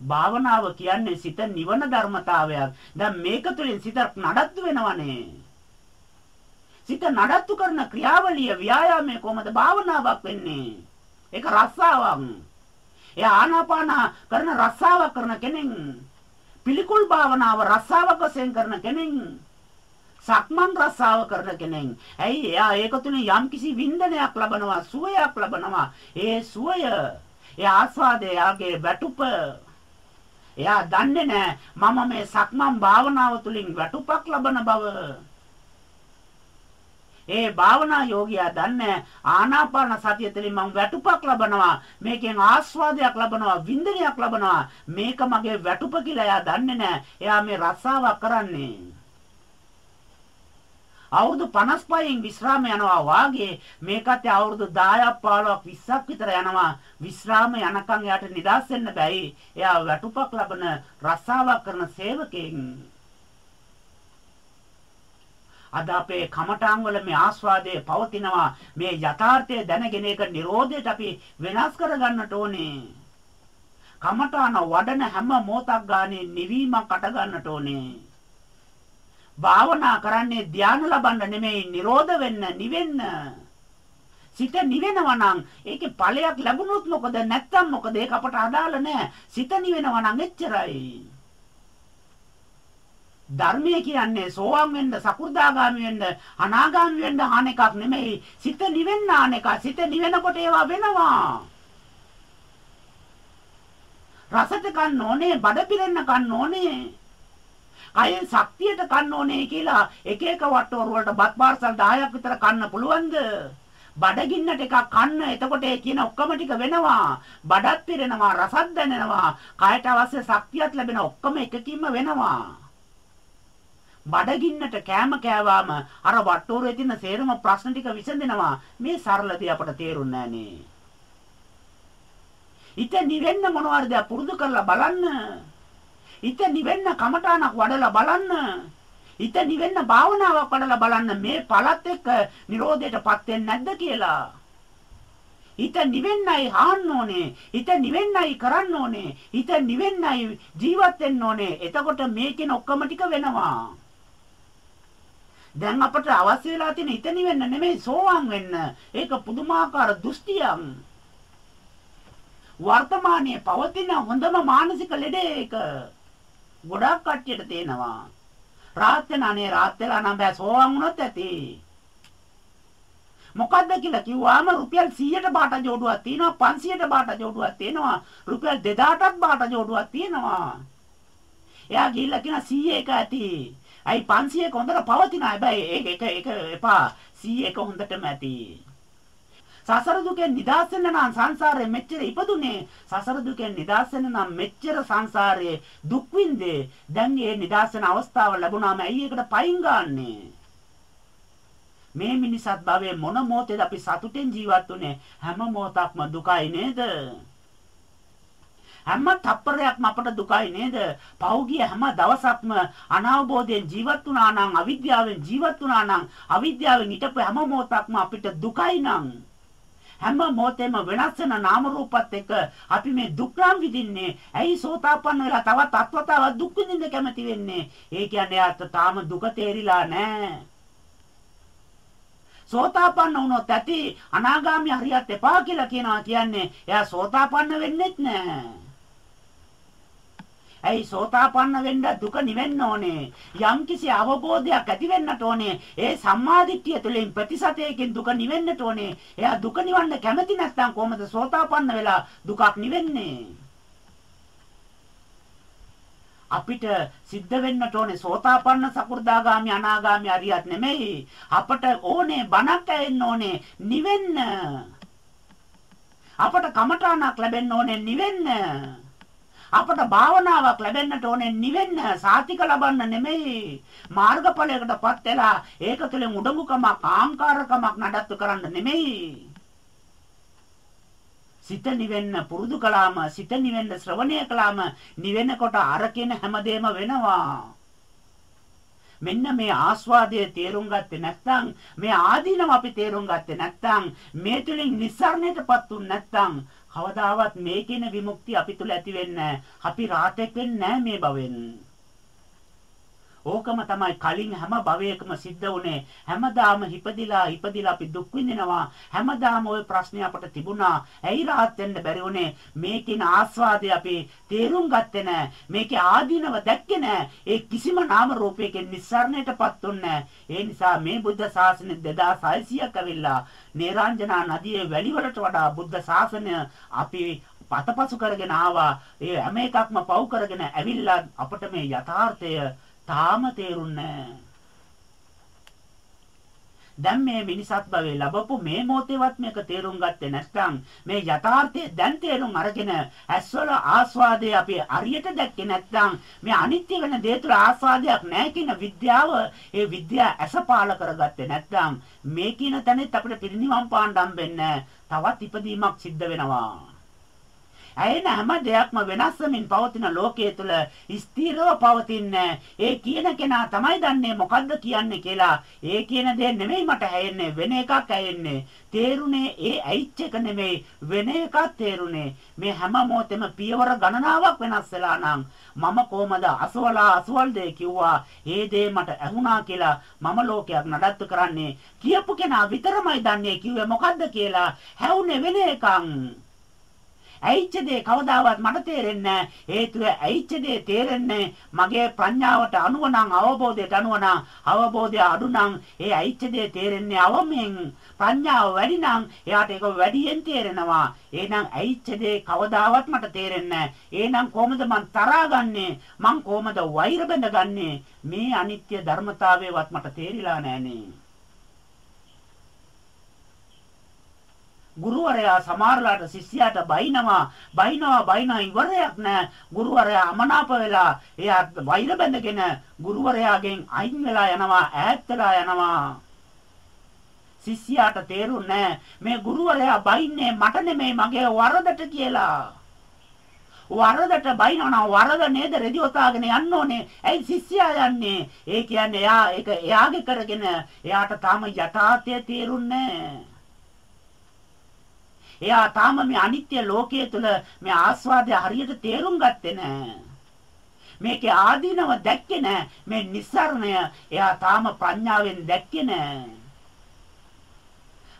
භාවනාව කියන්නේ සිත නිවන ධර්මතාවයක්. දැන් මේක තුළින් සිත නඩත්තු වෙනවනේ. සිත නඩත්තු කරන ක්‍රියාවලිය ව්‍යායාමයේ කොහමද භාවනාවක් වෙන්නේ? ඒක රස්සාවක්. එයා ආනාපාන කරන රස්සාවක් කරන කෙනෙක්. පිළිකුල් භාවනාව රස්සාවක් වශයෙන් කරන කෙනෙක්. සක්මන් රස්සාව කරන කෙනෙක්. ඇයි එයා ඒක තුලින් යම්කිසි වින්දනයක් ලබනවා, සුවයක් ලබනවා. ඒ සුවය, ඒ ආස්වාදය, යාගේ වැටුප එයා දන්නේ නැහැ මම මේ සක්මන් භාවනාව තුලින් වැටුපක් ලබන බව. ඒ භාවනා යෝගියා දන්නේ ආනාපාන සතිය තුළින් මම වැටුපක් ලබනවා මේකෙන් ආස්වාදයක් ලබනවා වින්දනයක් ලබනවා මේක මගේ වැටුප කියලා එයා දන්නේ නැහැ එයා මේ රස්සාවක් කරන්නේ අවුරුදු 55න් විශ්‍රාම යනවා වාගේ මේකත් අවුරුදු 10ක් 15ක් 20ක් විතර යනවා. විශ්‍රාම යනකම් එයාට නිදාස් වෙන්න බැයි එයා වැටුපක් ලබන රස්සාවක් කරන සේවකෙක්. අද අපේ කමඨාන් වල මේ ආස්වාදයේ පවතිනවා. මේ යථාර්ථය දැනගෙන ඒක Nirodheට අපි වෙනස් කරගන්නට ඕනේ. කමඨාන වඩන හැම මොහොතක් ගානේ නිවීමක් අට ගන්නට ඕනේ. භාවනා කරන්නේ ධානය ලබන්න නෙමෙයි නිරෝධ වෙන්න නිවෙන්න. සිත නිවෙනවා නම් ඒකේ ඵලයක් ලැබුණොත් මොකද නැත්තම් මොකද ඒක අපට අදාළ නැහැ. සිත නිවෙනවා නම් එච්චරයි. ධර්මය කියන්නේ සෝවාන් වෙන්න, සකු르දාගාමි වෙන්න, අනාගාමි වෙන්න ආන එකක් නෙමෙයි. සිත නිවෙන්න ආන එක. සිත නිවෙනකොට ඒවා වෙනවා. රසට කන්න ඕනේ, බඩ පිරෙන්න කන්න ඕනේ. කයෙන් ශක්තියට කන්න ඕනේ කියලා එක එක වට්ටෝරු වලට බත් පාර්සල් 10ක් විතර කන්න පුළුවන්ද? බඩගින්නට එකක් කන්න. එතකොට ඒ කියන ඔක්කොම ටික වෙනවා. බඩත් පිරෙනවා රසත් දැනෙනවා. කයට අවශ්‍ය ශක්තියත් ලැබෙන ඔක්කොම එකකින්ම වෙනවා. බඩගින්නට කෑම කෑවාම අර වට්ටෝරුවේ තියෙන සේරම ප්‍රශ්න ටික විසඳෙනවා. මේ සරල දේ අපට තේරුන්නේ නැහනේ. ඉතින් නිවෙන්න මොනවද පුරුදු කරලා බලන්න. හිත නිවෙන්න කමඨාණක් වඩලා බලන්න. හිත නිවෙන්න භාවනාවක් වඩලා බලන්න මේ පළත් එක්ක Nirodheටපත් වෙන්නේ නැද්ද කියලා. හිත නිවෙන්නයි හාන්න ඕනේ. හිත නිවෙන්නයි කරන්න ඕනේ. හිත නිවෙන්නයි ජීවත් වෙන්න ඕනේ. එතකොට මේකෙන ඔක්කොම ටික වෙනවා. දැන් අපට අවශ්‍ය වෙලා තියෙන හිත නිවෙන්න නෙමෙයි සෝවාන් වෙන්න. ඒක පුදුමාකාර දෘෂ්ටියක්. වර්තමානයේ පවතින හොඳම මානසික ලෙඩේ ඒක. ගොඩක් කට්ටියට තේනවා. රාත් වෙන අනේ රාත් වෙලා නම් බෑ සෝවන් වුණොත් ඇති. මොකද්ද කියලා කිව්වාම රුපියල් 100ට බාට ජෝඩුවක් තියෙනවා 500ට බාට ජෝඩුවක් තියෙනවා රුපියල් 2000ටත් බාට ජෝඩුවක් තියෙනවා. එයා ගිහිල්ලා කියන 100 එක ඇති. අයි 500 එක හොඳට පවතින හැබැයි ඒක ඒක ඒක එපා 100 එක හොඳටම ඇති. සසර දුකෙන් නිදහස් වෙන්න නම් සංසාරේ මෙච්චර ඉපදුනේ. සසර දුකෙන් නිදහස් වෙන්න නම් මෙච්චර සංසාරයේ දුක් විඳේ දැන් මේ නිදහස් වෙන අවස්ථාව ලැබුණාම ඇයි ඒකට පයින් ගන්නන්නේ මේ මිනිසත් භවයේ මොන මොහොතේද අපි සතුටෙන් ජීවත් වුනේ? හැම මොහොතක්ම දුකයි නේද? හැම තප්පරයක්ම අපට දුකයි නේද? පෞගිය හැම දවසක්ම අනාවබෝධයෙන් ජීවත් වුණා නම් අවිද්‍යාවෙන් ජීවත් වුණා නම් අවිද්‍යාවෙන් හිටපු හැම මොහොතක්ම අපිට දුකයි නම් හැම මොහොතේම වෙනස් වෙන නාම රූපات එක්ක අපි මේ දුක් නම් විඳින්නේ. ඇයි සෝතාපන්න වෙලා තවත් අත්වතාවක් දුක් විඳින්න කැමති වෙන්නේ? ඒ කියන්නේ යාට තාම දුක තේරිලා නැහැ. සෝතාපන්න වුණොත් ඇති අනාගාමී හරියට එපා කියලා කියනවා කියන්නේ එයා සෝතාපන්න වෙන්නෙත් නැහැ. ඇයි සෝතාපන්න වෙන්න දුක නිවෙන්න ඕනේ. යම්කිසි අවබෝධයක් ඇති වෙන්නට ඕනේ. ඒ සම්මාදිට්ඨිය තුළින් ප්‍රතිසතයකින් දුක නිවෙන්නට ඕනේ. එයා දුක නිවන්න කැමති නැත්නම් කොහොමද සෝතාපන්න වෙලා දුකක් නිවෙන්නේ? අපිට සිද්ධ වෙන්නට ඕනේ සෝතාපන්න සකු르දාගාමි අනාගාමි අරියත් නෙමෙයි අපට ඕනේ බණක් ඇෙන්න ඕනේ නිවෙන්න අපට කමඨාණක් ලැබෙන්න ඕනේ නිවෙන්න අපට භාවනාවක් ලැබෙන්නට ඕනේ නිවෙන්න සාතික ලබන්න නෙමෙයි. මාර්ගඵලයකටපත් වෙලා ඒක තුළින් උඩඟුකමක් ආංකාරකමක් නඩත්තු කරන්න නෙමෙයි. සිත නිවෙන්න පුරුදු කළාම සිත නිවෙන්න ශ්‍රවණය කළාම නිවෙනකොට අර කියන හැමදේම වෙනවා. මෙන්න මේ ආස්වාදයේ තේරුම් ගත්තේ නැත්නම් මේ ආදීනව අපි තේරුම් ගත්තේ නැත්නම් මේ තුලින් නිස්සාරණයටපත් උන් නැත්නම් කවදාවත් මේ කියන විමුක්තිය අපි තුල ඇති වෙන්නේ අපි රාතෙක් වෙන්නේ මේ භවෙන්. ඕකම තමයි කලින් හැම භවයකම සිද්ධ වුනේ හැමදාම හිපදිලා හිපදිලා අපි දුක් විඳිනවා. හැමදාම ওই ප්‍රශ්නේ අපට තිබුණා. ඇයි rahat වෙන්න බැරි වුනේ මේකින ආස්වාදය අපි තේරුම් ගත්තේ නැහැ. මේකේ ආදීනව දැක්කේ නැහැ. ඒ කිසිම නාම රූපයකින් නිස්සාරණයටපත් උන්නේ ඒ නිසා මේ බුද්ධ ශාසනය 2600ක් ඇවිල්ලා නේරාංජනා නදියේ වැලිවලට වඩා බුද්ධ ශාසනය අපි පතපසු කරගෙන ආවා. ඒ හැම එකක්ම පව් කරගෙන ඇවිල්ලා අපට මේ යථාර්ථය තාම තේරුන්නේ දැන් මේ මිනිසත් භවයේ ලැබපු මේ මොහොතේවත් මේක තේරුම් ගත්තේ නැත්නම් මේ යථාර්ථය දැන් තේරුම් අරගෙන ඇස්වල ආස්වාදයේ අපි අරියට දැක්කේ නැත්නම් මේ අනිත්‍ය වෙන දේ තුළ ආස්වාදයක් නැහැ කියන විද්‍යාව ඒ විද්‍යාව ඇසපාල කරගත්තේ නැත්නම් මේ කියන තැනෙත් අපිට පිරිනිවන් පාන්න හම්බෙන්නේ තවත් ඉපදීමක් සිද්ධ වෙනවා. ඇයෙන හැම දෙයක්ම වෙනස් වෙමින් පවතින ලෝකයේ තුල ස්ථිරව පවතින්නේ. ඒ කියන කෙනා තමයි දන්නේ මොකද්ද කියන්නේ කියලා. ඒ කියන දේ නෙමෙයි මට ඇයෙන්නේ වෙන එකක් ඇයෙන්නේ. තේරුනේ ඒ ඇයිච් එක නෙමෙයි වෙන එකක් තේරුනේ. මේ හැම මොහොතෙම පියවර ගණනාවක් වෙනස් වෙලා නම් මම කොහමද අසවලා අසවල් දෙය කිව්වා ඒ දේ මට ඇහුණා කියලා මම ලෝකයක් නඩත්තු කරන්නේ කියපු කෙනා විතරමයි දන්නේ කිව්වේ මොකද්ද කියලා හැවුනේ වෙන එකක් ඇයිච්ච දේ කවදාවත් මට තේරෙන්නේ නැහැ. හේතුව ඇයිච්ච දේ තේරෙන්නේ මගේ ප්‍රඥාවට අනුව නම් අවබෝධයට අනුව නම් අවබෝධය අඩු නම් ඒ ඇයිච්ච දේ තේරෙන්නේ අවමෙන්. ප්‍රඥාව වැඩි නම් එයාට ඒක වැඩියෙන් තේරෙනවා. එහෙනම් ඇයිච්ච දේ කවදාවත් මට තේරෙන්නේ නැහැ. එහෙනම් කොහොමද මං තරහාගන්නේ? මං කොහොමද වෛර බඳගන්නේ? මේ අනිත්‍ය ධර්මතාවයවත් මට තේරිලා නැහනේ. ගුරුවරයා සමහරලාට ශිෂ්‍යයාට බයිනවා බයිනවා බයිනවා ඉවරයක් නැහැ ගුරුවරයා අමනාප වෙලා එයා වෛර බැඳගෙන ගුරුවරයාගෙන් අයින් වෙලා යනවා ඈත් වෙලා යනවා ශිෂ්‍යයාට තේරුන්නේ මේ ගුරුවරයා බයින්නේ මට නෙමෙයි මගේ වරදට කියලා වරදට බයිනවා වරද නේද රෙදි ඔතාගෙන යන්න ඕනේ. ඇයි ශිෂ්‍යයා යන්නේ? ඒ කියන්නේ එයා ඒක එයාගේ කරගෙන එයාට තාම යථාර්ථය තේරුන්නේ නැහැ. එයා තාම මේ අනිත්‍ය ලෝකයේ තුල මේ ආස්වාදය හරියට තේරුම් ගත්තේ නැහැ. මේකේ ආදීනව දැක්කේ නැහැ. මේ නිස්සරණය එයා තාම ප්‍රඥාවෙන් දැක්කේ නැහැ.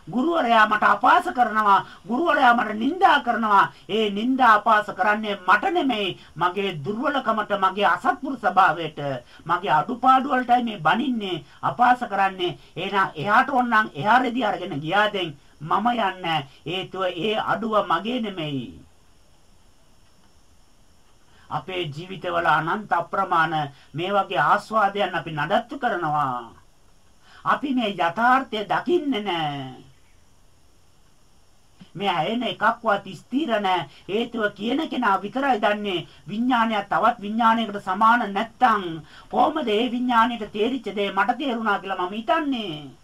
ගුරුවරයා මට අපහාස කරනවා. ගුරුවරයා මට නිඳා කරනවා. ඒ නිඳා අපහාස කරන්නේ මට නෙමෙයි. මගේ දුර්වලකමට, මගේ අසත්පුරු ස්වභාවයට, මගේ අඩුපාඩු වලටයි මේ බනින්නේ, අපහාස කරන්නේ. එහෙනම් එයාට ඕනනම් එහා රෙදි අරගෙන ගියාදෙන් මම යන්නේ. හේතුව ඒ අඩුව මගේ නෙමෙයි. අපේ ජීවිතවල අනන්ත අප්‍රමාණ මේ වගේ ආස්වාදයන් අපි නඩත්තු කරනවා. අපි මේ යථාර්ථය දකින්නේ නැහැ. මේ ඇයෙන එකක්වත් ස්ථිර නැහැ. හේතුව කියන කෙනා විතරයි දන්නේ. විඥානය තවත් විඥානයකට සමාන නැත්තම් කොහොමද ඒ විඥානයට තේරිච්ච දේ මට තේරුණා කියලා මම හිතන්නේ.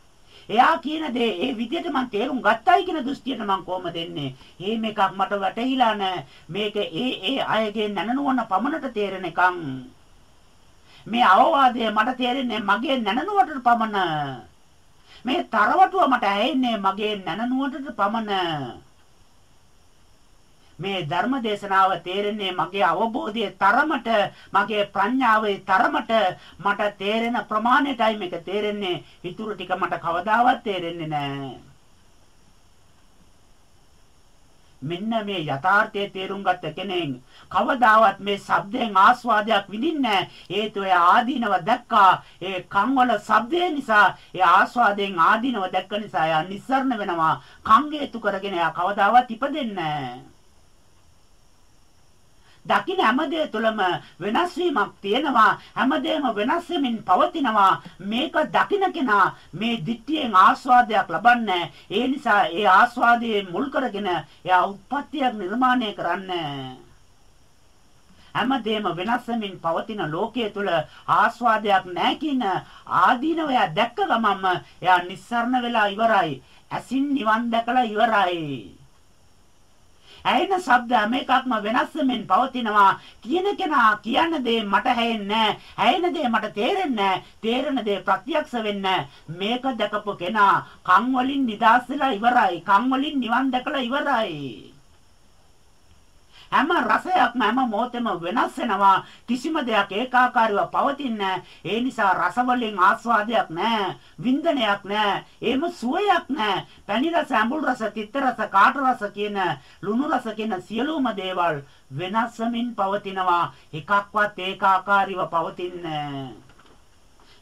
එයා කියන දේ ඒ විදිහට මම තේරුම් ගත්තයි කියන දෘෂ්ටියට මම කොහොමද එන්නේ? එහෙම එකක් මට වැටහිලා නැහැ. මේක ඒ ඒ අයගේ නැනනුවන පමණට තේරෙන එකක්. මේ අවවාදය මට තේරෙන්නේ මගේ නැනනුවටට පමණ. මේ තරවටුව මට ඇහෙන්නේ මගේ නැනනුවටට පමණ. මේ ධර්ම දේශනාව තේරෙන්නේ මගේ අවබෝධයේ තරමට මගේ ප්‍රඥාවේ තරමට මට තේරෙන ප්‍රමාණයටයි මේක තේරෙන්නේ. ඊටු ටික මට කවදාවත් තේරෙන්නේ නැහැ මෙන්න මේ යථාර්ථයේ තේරුම් ගත්ත කෙනෙක් කවදාවත් මේ ශබ්දයෙන් ආස්වාදයක් විඳින්නේ හේතුව ඒ ආදීනව දැක්කා. ඒ කන් වල ශබ්දය නිසා ඒ ආස්වාදයෙන් ආදීනව දැක්ක නිසා එයා නිස්සරණ වෙනවා. කන් හේතු කරගෙන එයා කවදාවත් ඉපදෙන්නේ නැහැ දකින්න හැමදේ තුළම වෙනස් වීමක් තියෙනවා හැමදේම වෙනස් වෙමින් පවතිනවා මේක දකින්න කෙනා මේ දිට්ඨියෙන් ආස්වාදයක් ලබන්නේ ඒ නිසා ඒ ආස්වාදයේ මුල් කරගෙන එයා උත්පත්තියක් නිර්මාණය කරන්නේ හැමදේම වෙනස් වෙමින් පවතින ලෝකයේ තුල ආස්වාදයක් නැහැ කියන ආදීනවය දැක්ක ගමන්ම එයා නිස්සරණ වෙලා ඉවරයි. ඇසින් නිවන් දැකලා ඉවරයි. ඇයෙන ශබ්ද හැම එකක්ම වෙනස් වෙමින් පවතිනවා? කියන කෙනා කියන දේ මට ඇහෙන්නේ ඇයෙන දේ මට තේරෙන්නේ තේරෙන දේ ප්‍රත්‍යක්ෂ වෙන්නේ මේක දැකපු කෙනා කන් වලින් නිදාස් වෙලා ඉවරයි. කන් වලින් නිවන් දැකලා ඉවරයි. හැම රසයක්ම හැම මොහොතෙම වෙනස් වෙනවා. කිසිම දෙයක් ඒකාකාරීව පවතින්නේ ඒ නිසා රස වලින් ආස්වාදයක් නැහැ වින්දනයක් නැහැ එහෙම සුවයක් නැහැ. පැණි රස අඹුල් රස තිත්ත රස කාට රස කියන ලුණු රස කියන සියලුම දේවල් වෙනස් වෙමින් පවතිනවා. එකක්වත් ඒකාකාරීව පවතින්නේ නැහැ.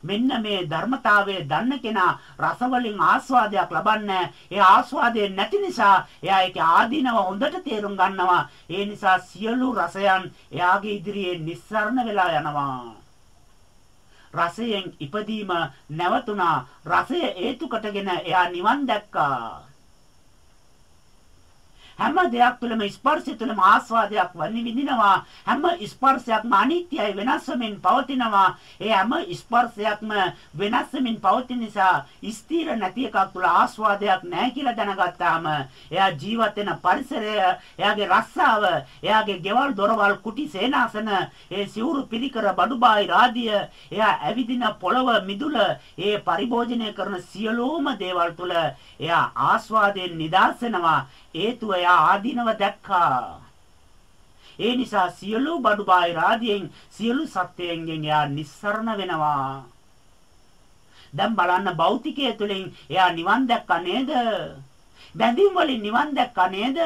මෙන්න මේ ධර්මතාවය දන්න කෙනා රස වලින් ආස්වාදයක් ලබන්නේ. ඒ ආස්වාදය නැති නිසා එයා ඒකේ ආදීනව හොඳට තේරුම් ගන්නවා. ඒ නිසා සියලු රසයන් එයාගේ ඉදිරියේ නිස්සරණ වෙලා යනවා. රසයෙන් ඉපදීම නැවතුණා. රසය හේතු කොටගෙන එයා නිවන් දැක්කා. හැම දෙයක් තුළම ස්පර්ශය තුළම ආස්වාදයක් වනි විඳිනවා. හැම ස්පර්ශයක්ම අනිත්‍යයි වෙනස් වෙමින් පවතිනවා. ඒ හැම ස්පර්ශයක්ම වෙනස් වෙමින් පවතින නිසා ස්ථිර නැති එකක් තුළ ආස්වාදයක් නැහැ කියලා දැනගත්තාම එයා ජීවත් වෙන පරිසරය එයාගේ රස්සාව එයාගේ ගෙවල් දොරවල් කුටි සේනාසන ඒ සිවුරු පිළිකර බඩුබායි රාදිය එයා ඇවිදින පොළව මිදුල ඒ පරිභෝජනය කරන සියලුම දේවල් තුළ එයා ආස්වාදයෙන් නිදාස් වෙනවා හේතුව එයා ආදීනව දැක්කා. ඒ නිසා සියලු බඩුබායි රාදියෙන් සියලු සත්‍යයෙන් එයා නිස්සරණ වෙනවා. දැන් බලන්න භෞතිකයේ තුලින් එයා නිවන් දැක්කා නේද? බැඳීම් වලින් නිවන් දැක්කා නේද?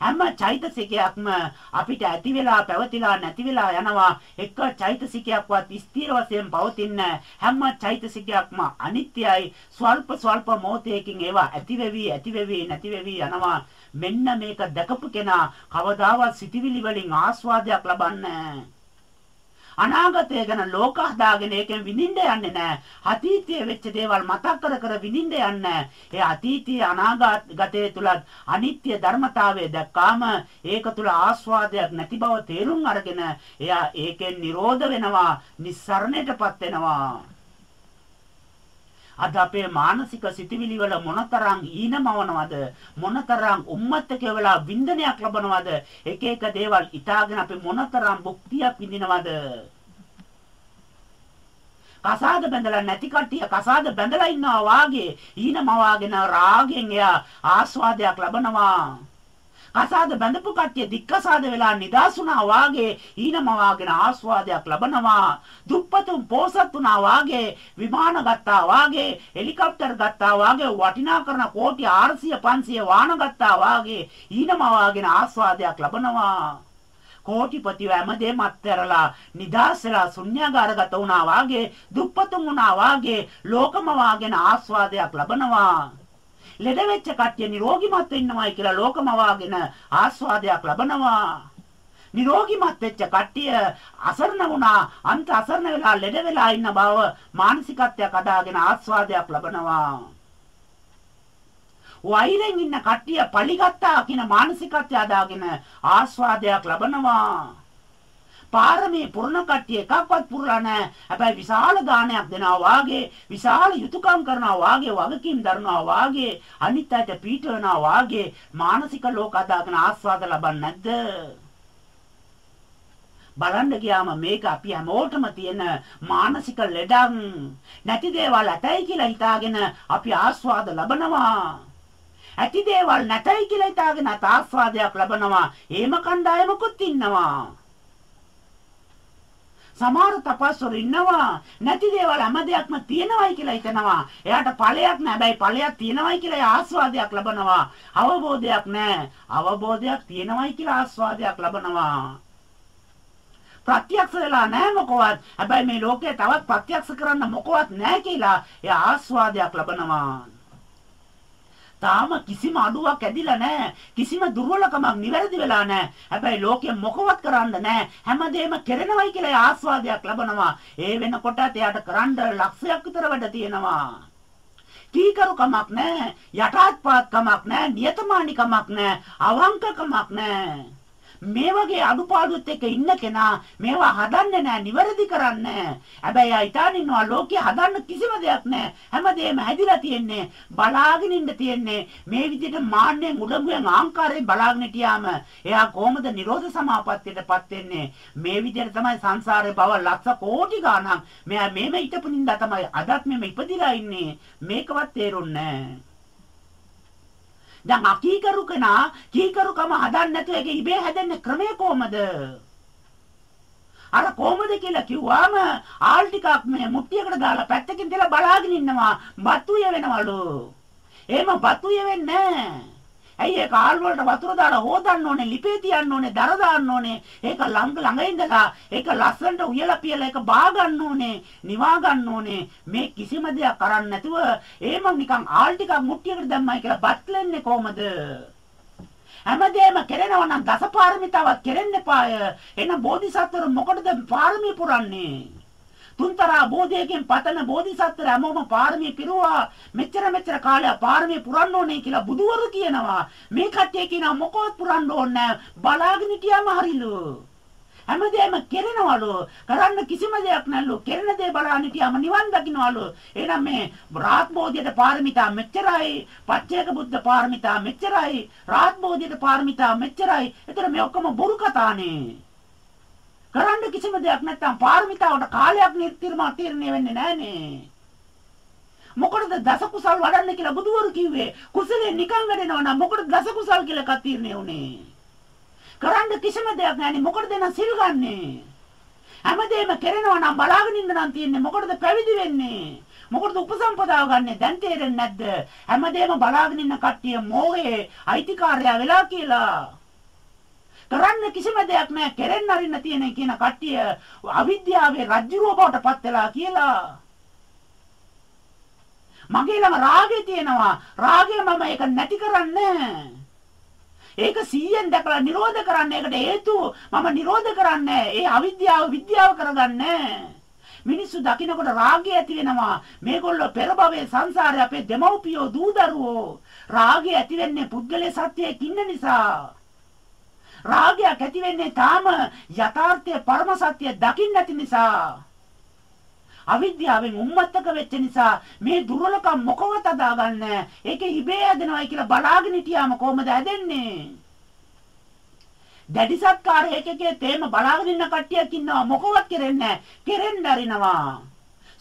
හැම චෛතසිකයක්ම අපිට ඇති වෙලා පැවතිලා නැති වෙලා යනවා. එක චෛතසිකයක්වත් ස්ථිර වශයෙන් පවතින හැම චෛතසිකයක්ම අනිත්‍යයි. ස්වල්ප ස්වල්ප මොහොතයකින් ඒවා ඇති වෙවි ඇති වෙවි නැති වෙවි යනවා. මෙන්න මේක දැකපු කෙනා කවදාවත් සිටිවිලි වලින් ආස්වාදයක් ලබන්නේ අනාගතය ගැන ලෝක හදාගෙන ඒකෙන් විඳින්න යන්නේ නැහැ. අතීතයේ වෙච්ච දේවල් මතක් කර කර විඳින්න යන්නේ ඒ අතීතයේ අනාගතයේ තුලත් අනිත්‍ය ධර්මතාවය දැක්කාම ඒක තුල ආස්වාදයක් නැති බව තේරුම් අරගෙන එයා ඒකෙන් නිරෝධ වෙනවා, නිස්සරණයටපත් වෙනවා. අද අපේ මානසික සිතිවිලි වල මොනතරම් ඊනමවනවද මොනතරම් උම්මත්තක වෙලා වින්දනයක් ලබනවද එක එක දේවල් ඉතාලගෙන අපි මොනතරම් භුක්තියක් විඳිනවද? කසාද බැඳලා නැති කට්ටිය කසාද බැඳලා ඉන්නවා වාගේ ඊනමවාගෙන රාගෙන් එයා ආස්වාදයක් ලබනවා. කසාද බැඳපු කට්ටිය දික්කසාද වෙලා නිදාසුණා වාගේ ඊනමවාගෙන ආස්වාදයක් ලබනවා. දුප්පතුන් පෝසත් වුණා වාගේ විමාන ගත්තා වාගේ හෙලිකොප්ටර් ගත්තා වාගේ වටිනා කරන කෝටි 400 500 වාහන ගත්තා වාගේ ඊනමවාගෙන ආස්වාදයක් ලබනවා. කෝටිපතිව හැමදේම අත්හැරලා නිදාසලා ශුන්‍යාගාරගත වුණා වාගේ දුප්පතුන් වුණා වාගේ ලෝකම වාගෙන ආස්වාදයක් ලබනවා ලෙඩ වෙච්ච කට්ටිය නිරෝගිමත් වෙන්නවයි කියලා ලෝකම වාගෙන ආස්වාදයක් ලබනවා. නිරෝගිමත් වෙච්ච කට්ටිය අසරණ වුණා. අන්ත අසරණ වෙලා ලෙඩ වෙලා ඉන්න බව මානසිකත්වයක් අදාගෙන ආස්වාදයක් ලබනවා. වෛරෙන් ඉන්න කට්ටිය පලිගත්තා කියන මානසිකත්වය අදාගෙන ආස්වාදයක් ලබනවා. පාරමී පුරණ කට්ටිය එකක්වත් පුරලා නැහැ. හැබැයි විශාල දානයක් දෙනවා වාගේ, විශාල යුතුයකම් කරනවා වාගේ, වගකීම් දරනවා වාගේ, අනිත් අයට පීඩනවා වාගේ මානසික ලෝක අදාගෙන ආස්වාද ලබන්නේ නැද්ද? බලන්න ගියාම මේක අපි හැමෝටම තියෙන මානසික ලෙඩක් නැති දේවල් ඇතයි කියලා හිතාගෙන අපි ආස්වාද ලබනවා ඇති දේවල් නැතයි කියලා හිතාගෙන ආස්වාදයක් ලබනවා. එහෙම කණ්ඩායමකුත් ඉන්නවා. සමහර තපස්වරු ඉන්නවා නැති දේවල් හැම දෙයක්ම තියෙනවයි කියලා හිතනවා. එයාට ඵලයක් නැහැ. හැබැයි ඵලයක් තියෙනවයි කියලා ආස්වාදයක් ලබනවා. අවබෝධයක් නැහැ. අවබෝධයක් තියෙනවයි කියලා ආස්වාදයක් ලබනවා. ප්‍රත්‍යක්ෂ වෙලා නැහැ මොකවත්. හැබැයි මේ ලෝකේ තවත් ප්‍රත්‍යක්ෂ කරන්න මොකවත් නැහැ කියලා එයා ආස්වාදයක් ලබනවා. තාම කිසිම අඩුවක් ඇදිලා නැහැ. කිසිම දුර්වලකමක් නිවැරදි වෙලා නැහැ. හැබැයි ලෝකෙ මොකවත් කරන්න නැහැ. හැමදේම කෙරෙනවයි කියලා ආස්වාදයක් ලබනවා. ඒ වෙනකොට එයාට කරන්න ලක්ෂයක් විතර වැඩ තියෙනවා. කීකරුකමක් නැහැ. යටාත්පාත්කමක් නැහැ. නියතමානිකමක් නැහැ. අවංකකමක් නැහැ. මේ වගේ අඩුපාඩුත් එක්ක ඉන්න කෙනා මේවා හදන්නේ නැහැ, නිවැරදි කරන්නේ හැබැයි ආ ඉතාලි ඉන්නවා ලෝකේ හදන්න කිසිම දෙයක් නැහැ. හැමදේම හැදිලා තියෙන්නේ බලාගෙන ඉන්න තියෙන්නේ. මේ විදිහට මාන්නෙන් උඩඟුවෙන් ආංකාරයෙන් බලාගෙන හිටියාම එයා කොහොමද නිරෝධ සමාපත්තියටපත් වෙන්නේ? මේ විදිහට තමයි සංසාරේ බව ලක්ෂ කෝටි ගණන් මෙයා මේම හිටපු නින්දා තමයි අදත් මෙම ඉපදිලා ඉන්නේ. මේකවත් තේරුන්නේ නැහැ. දැන් අකීකරු කෙනා කීකරුකම හදන්න නැතුව ඒක ඉබේ හැදෙන්න ක්‍රමය කොහමද? අර කොහමද කියලා කිව්වම ආල් ටිකක් මේ මුට්ටියකට දාලා පැත්තකින් තියලා බලාගෙන ඉන්නවා. බතුය වෙනවලු. එහෙම බතුය වෙන්නේ නැහැ. ඇයි ඒක ආල් වලට වතුර දාලා හොදන්න ඕනේ, ලිපේ තියන්න ඕනේ, දර දාන්න ඕනේ. ඒක ළඟ ළඟ ඉඳලා ඒක ලස්සනට උයලා පියලා ඒක බා ගන්න ඕනේ, නිවා ගන්න ඕනේ. මේ කිසිම දෙයක් කරන්නේ නැතුව එහෙම නිකන් ආල් ටිකක් මුට්ටියකට දැම්මයි කියලා බත්ලෙන්නේ කොහමද? හැමදේම කෙරෙනවා නම් දසපාරමිතාවක් කෙරෙන්න එපාය. එන බෝධිසත්වරු මොකටද පාරමී පුරන්නේ? තුන්තරා බෝධියකින් පතන බෝධිසත්වර හැමෝම පාරමී පිරුවා. මෙච්චර මෙච්චර කාලයක් පාරමී පුරන්න ඕනේ කියලා බුදුවරු කියනවා. මේ කට්ටිය කියනවා මොකවත් පුරන්න ඕනේ බලාගෙන හිටියාම හරිලු. හැමදේම කෙරෙනවලු. කරන්න කිසිම දෙයක් නැල්ලු. කෙරෙන දේ බලන්න හිටියාම නිවන් දකින්නවලු එහෙනම් මේ රාත් බෝධියට පාරමිතා මෙච්චරයි. පච්චේක බුද්ධ පාරමිතා මෙච්චරයි. රාත් බෝධියට පාරමිතා මෙච්චරයි. එතන මේ ඔක්කොම බොරු කතානේ. කරන්න කිසිම දෙයක් නැත්තම් පාරමිතාවට කාලයක් නිර්තිර්මා තීරණය වෙන්නේ නැහනේ. මොකටද දස කුසල් වඩන්න කියලා බුදුවරු කිව්වේ? කුසලෙන් නිකන් වැඩෙනවා නම් මොකටද දස කුසල් කියලා එකක් තීරණය උනේ? කරන්න කිසිම දෙයක් නැහනේ මොකටද නම් සිල් ගන්නේ? හැමදේම කරනවා නම් බලාගෙන ඉන්න නම් තියෙන්නේ මොකටද පැවිදි වෙන්නේ? මොකටද උපසම්පදාව ගන්නෙ? දැන් තේරෙන්නේ නැද්ද? හැමදේම බලාගෙන ඉන්න කට්ටිය මෝහේ අයිතිකාරයා වෙලා කියලා. කරන්න කිසිම දෙයක් නැහැ කෙරෙන්න අරින්න තියෙන කියන කට්ටිය අවිද්‍යාවේ රජ්ජුරුව බවට පත් වෙලා කියලා. මගේ ළඟ රාගය තියෙනවා. රාගය මම ඒක නැති කරන්නේ ඒක 100ෙන් දැකලා නිරෝධ කරන්න ඒකට හේතු මම නිරෝධ කරන්නේ ඒ අවිද්‍යාව විද්‍යාව කරගන්නේ මිනිස්සු දකින්නකොට රාගය ඇති වෙනවා. මේගොල්ලෝ පෙර භවයේ සංසාරේ අපේ දෙමව්පියෝ දූ දරුවෝ. රාගය ඇති වෙන්නේ පුද්ගලයේ සත්‍යයේ ඉන්න නිසා. රාගයක් ඇති වෙන්නේ තාම යථාර්ථය පරම සත්‍ය දකින්න නැති නිසා. අවිද්‍යාවෙන් උම්මත්තක වෙච්ච නිසා මේ දුර්වලකම් මොකවත් අදාගන්නේ ඒක ඉබේ හැදෙනවයි කියලා බලාගෙන හිටියාම කොහමද හැදෙන්නේ දැඩි සත්කාර එකකේ තේම බලාගෙන ඉන්න කට්ටියක් ඉන්නවා. මොකවත් කරෙන්නේ නැහැ. කෙරෙන්න අරිනවා.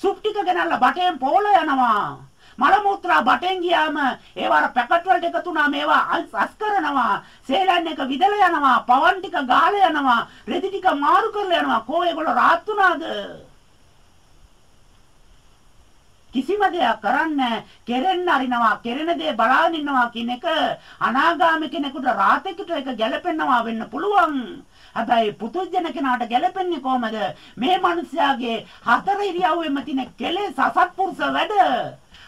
සුප්ටික ගෙනල්ලා බටෙන් පෝල යනවා. මල මුත්‍රා බටෙන් ගියාම ඒවා පැකට් වලට එකතු වුණාම ඒවා අස් කරනවා. සේලන් එක විදලා යනවා. පවන් ටික ගාලා යනවා. රෙදි ටික මාරු කරලා යනවා. කෝ ඒගොල්ලෝ රාත් වුණාද? කිසිම දෙයක් කරන්නේ කෙරෙන්න අරිනවා කෙරෙන දේ බලාගෙන ඉන්නවා කියන එක අනාගාමී කෙනෙකුට රාතෙකුට එක ගැලපෙන්නවා වෙන්න පුළුවන්. හැබැයි පුතුජන කෙනාට ගැලපෙන්නේ කොහමද? මේ මිනිස්යාගේ හතර ඉරියව්වෙම තියෙන කෙලෙස් අසත්පුරුෂ වැඩ.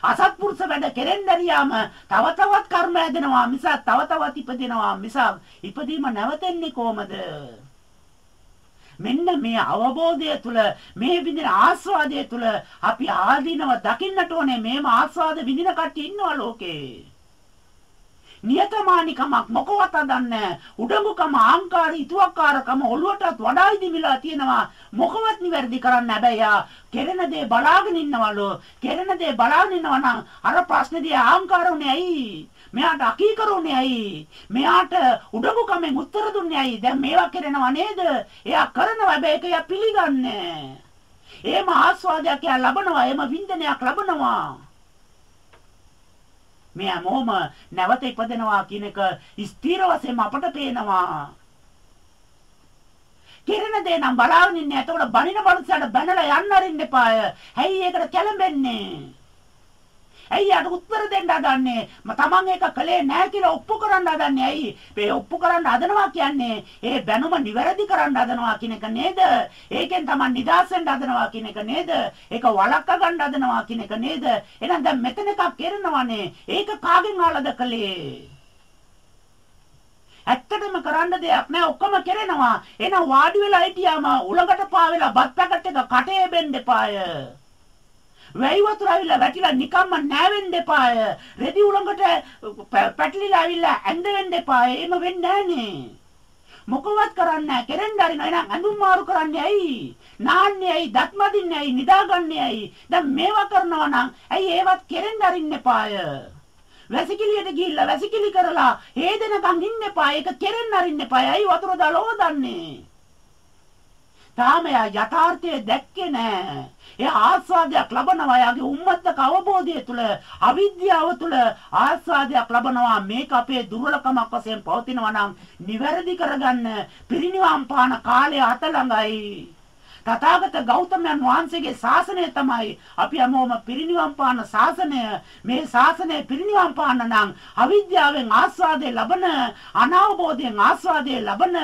අසත්පුරුෂ වැඩ කෙරෙන්න ඇරියාම තව තවත් කර්ම හැදෙනවා මිසක් තව තවත් ඉපදිනවා මිසක්. ඉපදීම නැවතෙන්නේ කොහමද? මෙන්න මේ අවබෝධය තුළ මේ විඳින ආස්වාදය තුළ අපි ආදීනව දකින්නට ඕනේ. මේම ආස්වාද විඳින කට්ටිය ඉන්නවා ලෝකේ. නියතමානිකමක් මොකවත් අදන්නේ උඩඟුකම ආංකාර ඉතුවක්කාරකම ඔළුවටත් වඩා ඉදිමිලා තියෙනවා. මොකවත් නිවැරදි කරන්න හැබැයි කෙරෙන දේ බලාගෙන ඉන්නවලු. කෙරෙන දේ බලාගෙන ඉන්නවා නම් අර ප්‍රශ්නේදී ආංකාර උනේ ඇයි? මෙයාට අකීකරුනේ ඇයි මෙයාට උඩඟුකමෙන් උත්තර දුන්නේ ඇයි දැන් මේවා කරනවා නේද එයා කරනවා හැබැයි ඒක එයා පිළිගන්නේ එහෙම ආස්වාදයක් එයා ලබනවා එහෙම වින්දනයක් ලබනවා මේ හැමෝම නැවත ඉපදෙනවා කියන එක ස්ථිර වශයෙන්ම අපට පේනවා. කෙරෙන දේ නම් බලාගෙන ඉන්නේ. එතකොට බණින මනුස්සයාට බැනලා යන්න අරින්න එපාය. ඇයි ඒකට කැළඹෙන්නේ? ඇයි යාට උත්තර දෙන්න හදන්නේ? ම තමන් ඒක කළේ නැහැ කියලා ඔප්පු කරන්න හදන්නේ. ඇයි? මේ ඔප්පු කරන්න හදනවා කියන්නේ ඒ බැනුම නිවැරදි කරන්න හදනවා කියන එක නේද? ඒකෙන් තමන් නිදාස් වෙන්න හදනවා කියන එක නේද? ඒක වළක්වා ගන්න හදනවා කියන එක නේද? එහෙනම් දැන් මෙතන එකක් කරනවානේ. ඒක කාගෙන් ආලද කළේ? ඇත්තටම කරන්න දෙයක් නෑ ඔක්කොම කරනවා එහෙනම් වාඩි වෙලා හිටියාම උලඟට පාවෙලා බත් පැකට් එක කටේ බෙන්න එපාය වැයි වතුර ඇවිල්ලා වැටිලා නිකම්ම නෑවෙන්න එපාය. රෙදි උලඟට පැටලිලා ඇවිල්ලා ඇඳ වෙන්න එපාය. එහෙම වෙන්නේ නෑනේ. මොකවත් කරන්නේ නැහැ. කෙරෙන්න හරින එහෙනම් ඇඳුම් මාරු කරන්නේ ඇයි? නාන්නේ ඇයි? දත් මදින්නේ ඇයි? නිදාගන්නේ ඇයි? දැන් මේවා කරනවා නම් ඇයි ඒවත් කෙරෙන්න හරින්න එපාය? වැසිකිළියට ගිහිල්ලා වැසිකිලි කරලා හේදෙනකන් ඉන්න එපා. ඒක කෙරෙන්න අරින්න එපා. ඇයි වතුර දාලා ඕදන්නේ? තාම එයා යථාර්ථය දැක්කේ නෑ. එයා ආස්වාදයක් ලබනවා. එයාගේ උම්මත්තක අවබෝධය තුළ අවිද්‍යාව තුළ ආස්වාදයක් ලබනවා. මේක අපේ දුර්වලකමක් වශයෙන් පවතිනවා නම් නිවැරදි කරගන්න පිරිනිවන් පාන කාලය අත ළඟයි. තථාගත ගෞතමයන් වහන්සේගේ ශාසනය තමයි අපි හැමෝම පිරිනිවන් පාන ශාසනය මේ ශාසනය පිරිනිවන් පාන නම් අවිද්‍යාවෙන් ආස්වාදේ ලබන අනවබෝධයෙන් ආස්වාදේ ලබන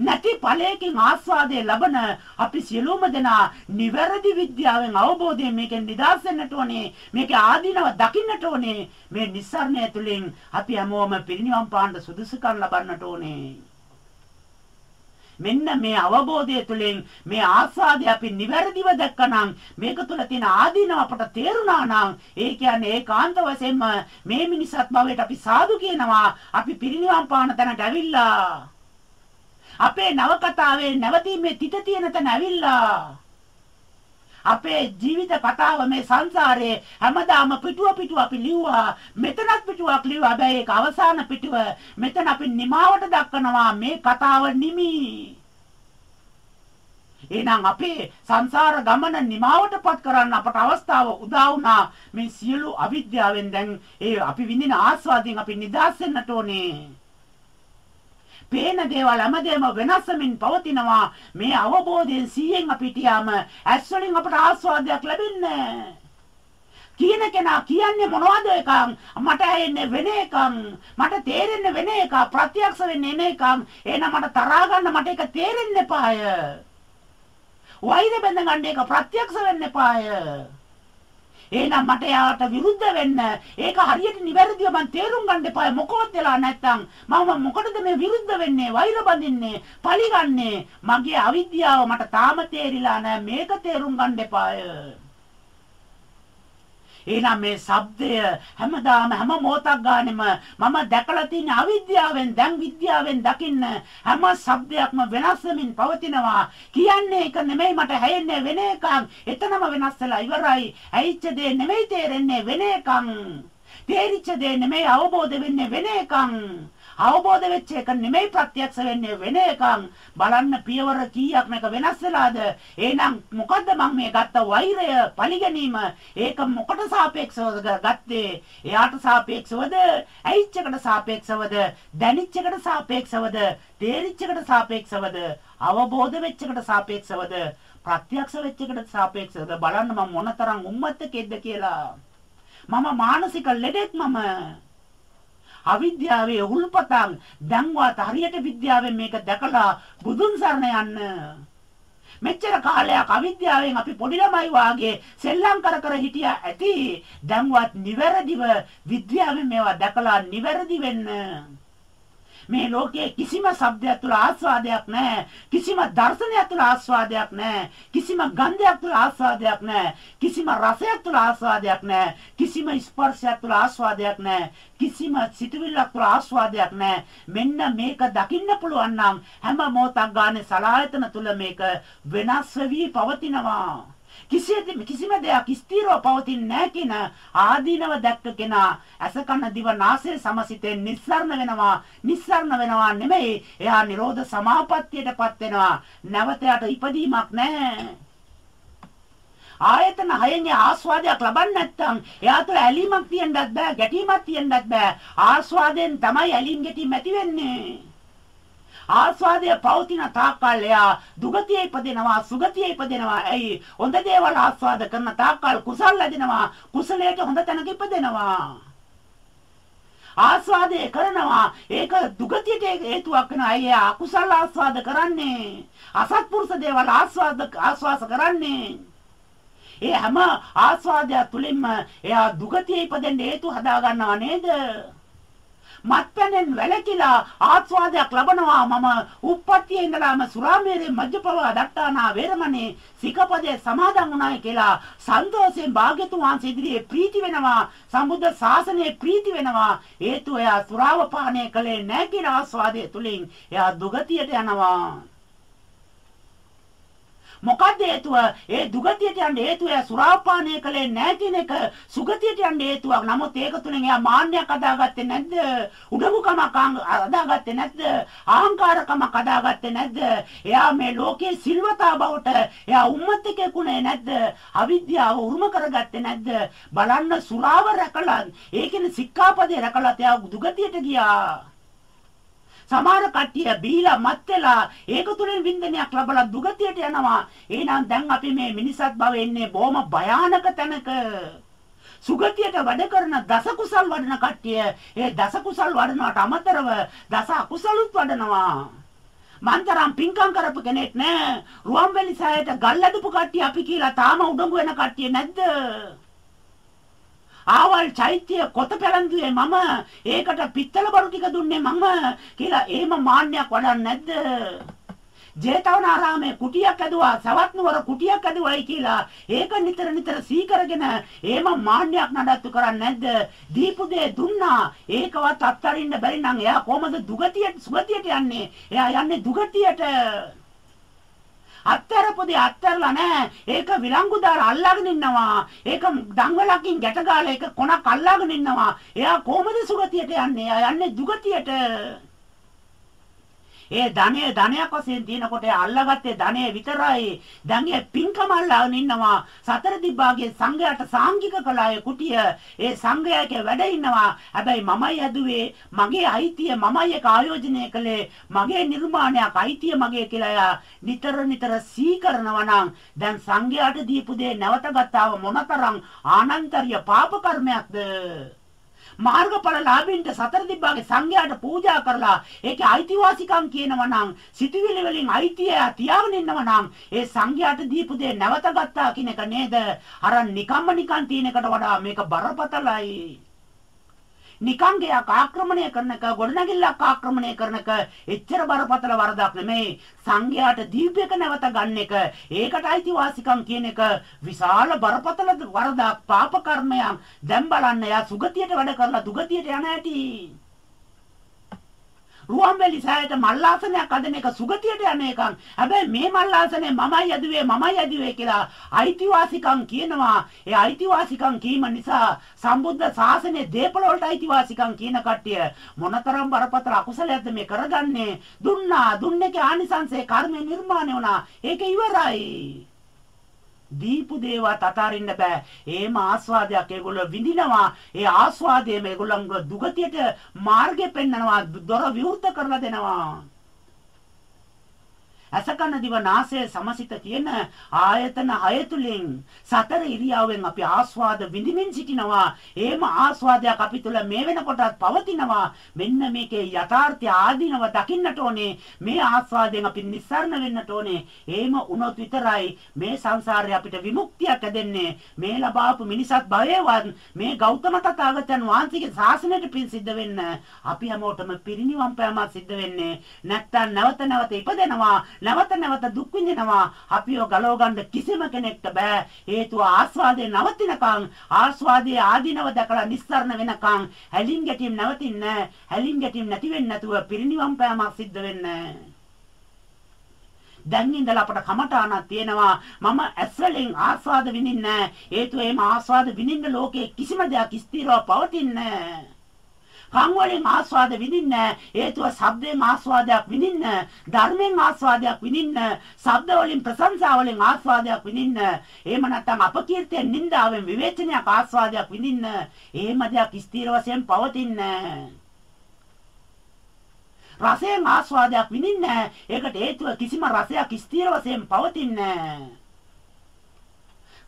නැති ඵලයකින් ආස්වාදයේ ලබන අපි සියලුම දෙනා නිවැරදි විද්‍යාවෙන් අවබෝධයෙන් මේකෙන් නිදහස් වෙන්නට ඕනේ මේක ආධිනව දකින්නට ඕනේ. මේ නිස්සරණය තුළින් අපි හැමෝම පිරිනිවන් පාන්න සුදුසුකම් ලබන්නට ඕනේ. මෙන්න මේ අවබෝධය තුළින් මේ ආස්වාදය අපි නිවැරදිව දැක්කනම් මේක තුළ තියෙන ආදීනව අපට තේරුණා නම් ඒ කියන්නේ ඒකාන්ත වශයෙන්ම මේ මිනිසත් භවයට අපි සාදු කියනවා අපි පිරිනිවන් පාන තැනට ඇවිල්ලා. අපේ නවකතාවේ නැවතීමේ තිත තියෙන තැන ඇවිල්ලා. අපේ ජීවිත කතාව මේ සංසාරේ හැමදාම පිටුව පිටුව අපි ලිව්වා. මෙතනත් පිටුවක් ලිව්වා. හැබැයි ඒක අවසාන පිටුව. මෙතන අපි නිමාවට දක්වනවා මේ කතාව නිමි. එහෙනම් අපේ සංසාර ගමන නිමාවටපත් කරන්න අපට අවස්ථාව උදා වුණා. මේ සියලු අවිද්‍යාවෙන් දැන් ඒ අපි විඳින ආස්වාදයෙන් අපි නිදහස් වෙන්නට ඕනේ. පේන දේවල් හැමදේම වෙනස් වෙමින් පවතිනවා. මේ අවබෝධයෙන් 100න් අපි හිටියාම ඇස් වලින් අපට ආස්වාදයක් ලැබෙන්නේ කියන කෙනා කියන්නේ මොනවද එකක් මට ඇහෙන්නේ වෙන එකක් මට තේරෙන්නේ වෙන එකක්. ප්‍රත්‍යක්ෂ වෙන්නේ එන එකක්. එහෙනම් මට තරහා ගන්න මට ඒක තේරෙන්න එපාය වෛර බඳ ගන්න එක ප්‍රත්‍යක්ෂ වෙන්න එපාය එහෙනම් මට යාට විරුද්ධ වෙන්න. ඒක හරියට නිවැරදිව මම තේරුම් ගන්න එපා. මොකවත් වෙලා නැත්තම් මම මොකටද මේ විරුද්ධ වෙන්නේ? වෛර බඳින්නේ? පරිගන්නේ මගේ අවිද්‍යාව මට තාම තේරිලා නැහැ මේක තේරුම් ගන්න එපාය. එහෙනම් මේ shabdය හැමදාම හැම මොහොතක් ගානෙම මම දැකලා තියෙන අවිද්‍යාවෙන් දැන් විද්‍යාවෙන් දකින්න හැම shabdයක්ම වෙනස් වෙමින් පවතිනවා. කියන්නේ ඒක නෙමෙයි මට හැයෙන්නේ වෙන එකක්. එතනම වෙනස් වෙලා ඉවරයි. ඇයිච්ච දේ නෙමෙයි තේරෙන්නේ වෙන එකක්. තේරිච්ච දේ නෙමෙයි අවබෝධ වෙන්නේ වෙන එකක්. අවබෝධ වෙච්ච එක නෙමෙයි ප්‍රත්‍යක්ෂ වෙන්නේ වෙන එකක්. බලන්න පියවර කීයක් මේක වෙනස් වෙලාද? එහෙනම් මොකද්ද මම මේ ගත්ත වෛරය, පරිගැනීම? ඒක මොකට සාපේක්ෂවද ගත්තේ? එයාට සාපේක්ෂවද? ඇයිච් එකට සාපේක්ෂවද? දැනිච් එකට සාපේක්ෂවද? තේරිච් එකට සාපේක්ෂවද? අවබෝධ වෙච්ච එකට සාපේක්ෂවද? ප්‍රත්‍යක්ෂ වෙච්ච එකට සාපේක්ෂවද? බලන්න මම මොනතරම් උම්මත්තකෙද්ද කියලා. මම මානසික ලෙඩෙක් මම අවිද්‍යාවේ උල්පතන්. දැන්වත් හරියට විද්‍යාවෙන් මේක දැකලා බුදුන් සරණ යන්න. මෙච්චර කාලයක් අවිද්‍යාවෙන් අපි පොඩි ළමයි වාගේ සෙල්ලම් කර කර හිටියා ඇති. දැන්වත් නිවැරදිව විද්‍යාවෙන් මේවා දැකලා නිවැරදි වෙන්න. මේ ලෝකයේ කිසිම શબ્දයක් තුළ ආස්වාදයක් නැහැ. කිසිම දර්ශනයක් තුළ ආස්වාදයක් නැහැ. කිසිම ගන්ධයක් තුළ ආස්වාදයක් නැහැ. කිසිම රසයක් තුළ ආස්වාදයක් නැහැ. කිසිම ස්පර්ශයක් තුළ ආස්වාදයක් නැහැ. කිසිම සිතුවිල්ලක් තුළ ආස්වාදයක් නැහැ. මෙන්න මේක දකින්න පුළුවන් නම් හැම මොහොතක් ගානේ සලායතන තුළ මේක වෙනස් වෙවි පවතිනවා. කිසියම් කිසිම දෙයක් ස්ථිරව පවතින්නේ නැහැ කියන ආදීනව දැක්ක කෙනා අසකන දිව නාසය සමසිතෙන් නිස්සරණ වෙනවා. නිස්සරණ වෙනවා නෙමෙයි. එයා නිරෝධ සමාපත්තියටපත් වෙනවා. නැවත යට ඉපදීමක් නැහැ. ආයතන හයෙන් ආස්වාදයක් ලබන්නේ නැත්නම් එයා තුළ ඇලීමක් තියෙන්නත් බෑ ගැටීමක් තියෙන්නත් බෑ. ආස්වාදයෙන් තමයි ඇලීම් ගැටීම් ඇති වෙන්නේ. ආස්වාදය පවතින තාක්කල් එයා දුගතිය ඉපදෙනවා සුගතිය ඉපදෙනවා. ඇයි? හොඳ දේවල් ආස්වාද කරන තාක්කල් කුසල් ලැබෙනවා. කුසලයට හොඳ තැනක ඉපදෙනවා. ආස්වාදේ කරනවා ඒක දුගතියට හේතුවක් වෙනවා අය අකුසල ආස්වාද කරන්නේ අසත්පුරුෂ දේවල් ආස්වාද ආස්වාස කරන්නේ ඒ හැම ආස්වාදයක් තුලින්ම එයා දුගතිය ඉපදෙන්න හේතු හදා ගන්නව නේද මත්පැනෙන් වැළකීලා ආස්වාදයක් ලබනවා මම. උප්පත්තියේ ඉඳලාම සුරාමේරේ මජ්ජපව දට්ටානා වේරමණේ සිකපදේ සමාදන් වුණායි කියලා සන්තෝෂයෙන් භාග්‍යතුන් වහන්සේ ඉදිරියේ ප්‍රීති වෙනවා සම්බුද්ධ ශාසනයේ ප්‍රීති වෙනවා. හේතුව එයා සුරාව පානය කළේ නැහැ කියන ආස්වාදයේ තුලින් එයා දුගතියට යනවා. මොකද්ද හේතුව? ඒ දුගතියට යන්න හේතුව එයා සුරාපානය කළේ නැහැ කියන එක සුගතියට යන්න හේතුවක්. නමුත් ඒක තුලින් එයා මාන්නයක් අදාගත්තේ නැද්ද? උඩඟුකමක් අදාගත්තේ නැද්ද? අහංකාරකමක් අදාගත්තේ නැද්ද? එයා මේ ලෝකේ සිල්වතා බවට එයා උම්මත්තකෙකුනේ නැද්ද? අවිද්‍යාව උරුම කරගත්තේ නැද්ද? බලන්න සුරාව රැකලා ඒකෙන සික්ඛාපදේ රැකලා එයා දුගතියට ගියා. සමහර කට්ටිය බීලා මත් වෙලා ඒක තුලින් වින්දනයක් ලබලා දුගතියට යනවා. එහෙනම් දැන් අපි මේ මිනිසත් භවෙ ඉන්නේ බොහොම භයානක තැනක. සුගතියට වැඩ කරන දස කුසල් වඩන කට්ටිය ඒ දස කුසල් වඩනවට අමතරව දස අකුසලුත් වඩනවා. මන්තරම් පිංකම් කරපු කෙනෙක් නෑ. රුවන්වැලි සෑයට ගල් ඇදපු කට්ටිය අපි කියලා තාම උඩඟු වෙන කට්ටිය නැද්ද? ආවල් චෛත්‍ය කොත පැලඳුවේ මම? ඒකට පිත්තල බරු ටික දුන්නේ මම කියලා එහෙම මාන්නයක් වඩන්නේ නැද්ද? ජේතවනාරාමේ කුටියක් ඇදුවා සවත් නුවර කුටියක් ඇදුවයි කියලා ඒක නිතර නිතර සීකරගෙන එහෙම මාන්නයක් නඩත්තු කරන්නේ නැද්ද? දීපුදේ දුන්නා. ඒකවත් අත්තරින්න බැරි නම් එයා කොහමද දුගතියට සුගතියට යන්නේ? එයා යන්නේ දුගතියට. අත්තරපොදි අත්තරලා නැහැ. ඒක විලංගු දාලා අල්ලාගෙන ඉන්නවා. ඒක දංවලකින් ගැට ගාලා ඒක කොනක් අල්ලාගෙන ඉන්නවා. එයා කොහොමද සුගතියට යන්නේ? එයා යන්නේ දුගතියට. ඒ ධනය ධනයක් වශයෙන් තියෙනකොට අල්ලාගත්තේ ධනය විතරයි. දැන් ඒ පින්කම අල්ලාගෙන ඉන්නවා. සතර දිබ්බාගේ සංඝයාට සාංගික කලාවේ කුටිය. ඒ සංඝයාගේ වැඩ ඉන්නවා. හැබැයි මමයි ඇදුවේ මගේ අයිතිය මමයි ඒක ආයෝජනය කළේ. මගේ නිර්මාණයක් අයිතිය මගේ කියලා නිතර නිතර සී කරනවා නම් දැන් සංඝයාට දීපු දේ නැවත ගත්තාම මොනතරම් ආනන්තරිය පාප කර්මයක්ද මාර්ගඵලලාභින්ට සතර දිබ්බාගේ සංඝයාට පූජා කරලා ඒකේ අයිතිවාසිකම් කියනවා නම් සිටිවිලි වලින් අයිතිය තියාගෙන ඉන්නවා නම් ඒ සංඝයාට දීපු දේ නැවත ගත්තා කියන එක නේද? අර නිකම්ම නිකන් තියෙන එකට වඩා මේක බරපතලයි. නිකං ගයක් ආක්‍රමණය කරන එක ගොඩනැගිල්ලක් ආක්‍රමණය කරන එක එච්චර බරපතල වරදක් නෙමෙයි සංඝයාට දීපයක නැවත ගන්න එක ඒකට අයිතිවාසිකම් කියන එක විශාල බරපතල වරදක් පාප කර්මයක්. දැන් බලන්න යා සුගතියට වැඩ කරලා දුගතියට යන හැටි. රුවන්වැලි සෑයට මල්ලාසනයක් අදන එක සුගතියට යන එකක්. හැබැයි මේ මල්ලාසනේ මමයි යදුවේ මමයි යදුවේ කියලා අයිතිවාසිකම් කියනවා. ඒ අයිතිවාසිකම් කීම නිසා සම්බුද්ධ ශාසනයේ දීපල වලට අයිතිවාසිකම් කියන කට්ටිය මොනතරම් බරපතල අකුසලයක්ද මේ කරගන්නේ? දුන්නා දුන්නේක ආනිසංසයේ කර්මය නිර්මාණය වුණා. ඒක ඉවරයි. දීපු දේවත් අතාරින්න බෑ. ඒම ආස්වාදයක් ඒගොල්ලෝ විඳිනවා. ඒ ආස්වාදයේ මේගොල්ලන්ගේ දුගතියට මාර්ගය පෙන්වනවා. දොර විවෘත කරලා දෙනවා. අසකන දිව නාසය සමසිත කියන ආයතන හය තුලින් සතර ඉරියාවෙන් අපි ආස්වාද විඳින්මින් සිටිනවා. ඒම ආස්වාදයක් අපි තුල මේ වෙනකොටත් පවතිනවා. මෙන්න මේකේ යථාර්ථය ආදීනව දකින්නට ඕනේ. මේ ආස්වාදයෙන් අපි නිස්සාරණ වෙන්නට ඕනේ. ඒම වුණොත් විතරයි මේ සංසාරේ අපිට විමුක්තියක් ඇදෙන්නේ. මේ ලබාපු මිනිසත් භවයවත් මේ ගෞතම තථාගතයන් වහන්සේගේ ශාසනයට පින් සිද්ධ වෙන්න අපි හැමෝටම පිරිනිවන් පෑමක් සිද්ධ වෙන්නේ. නැත්තම් නැවත නැවත ඉපදෙනවා. නැවත නැවත දුක් විඳිනවා. අපිව ගලව ගන්න කිසිම කෙනෙක්ට බෑ. හේතුව ආස්වාදයේ නවතිනකන් ආස්වාදයේ ආධිනව දැකලා නිස්සරණ වෙනකන්. හැලින් ගැටීම් නවතින්න හැලින් ගැටීම් නැති වෙන්නේ නැතුව පිරිනිවන් පෑමක් සිද්ධ වෙන්නේ. දැන් ඉඳලා අපට කමඨාණක් තියෙනවා. මම ඇස් වලින් ආස්වාද විඳින්න. හේතුව එහෙම ආස්වාද විඳින්න ලෝකේ කිසිම දෙයක් ස්ථිරව පවතින්නේ. නැහැ කන් වලින් ආස්වාද විඳින්න හේතුව ශබ්දයෙන් ආස්වාදයක් විඳින්න ධර්මයෙන් ආස්වාදයක් විඳින්න ශබ්ද වලින් ප්‍රශංසා වලින් ආස්වාදයක් විඳින්න එහෙම නැත්නම් අපකීර්තියෙන් නින්දාවෙන් විවේචනයක් ආස්වාදයක් විඳින්න එහෙම දෙයක් ස්ථිර වශයෙන් පවතින්නේ රසයෙන් ආස්වාදයක් විඳින්න ඒකට හේතුව කිසිම රසයක් ස්ථිර වශයෙන් පවතින්නේ නැහැ.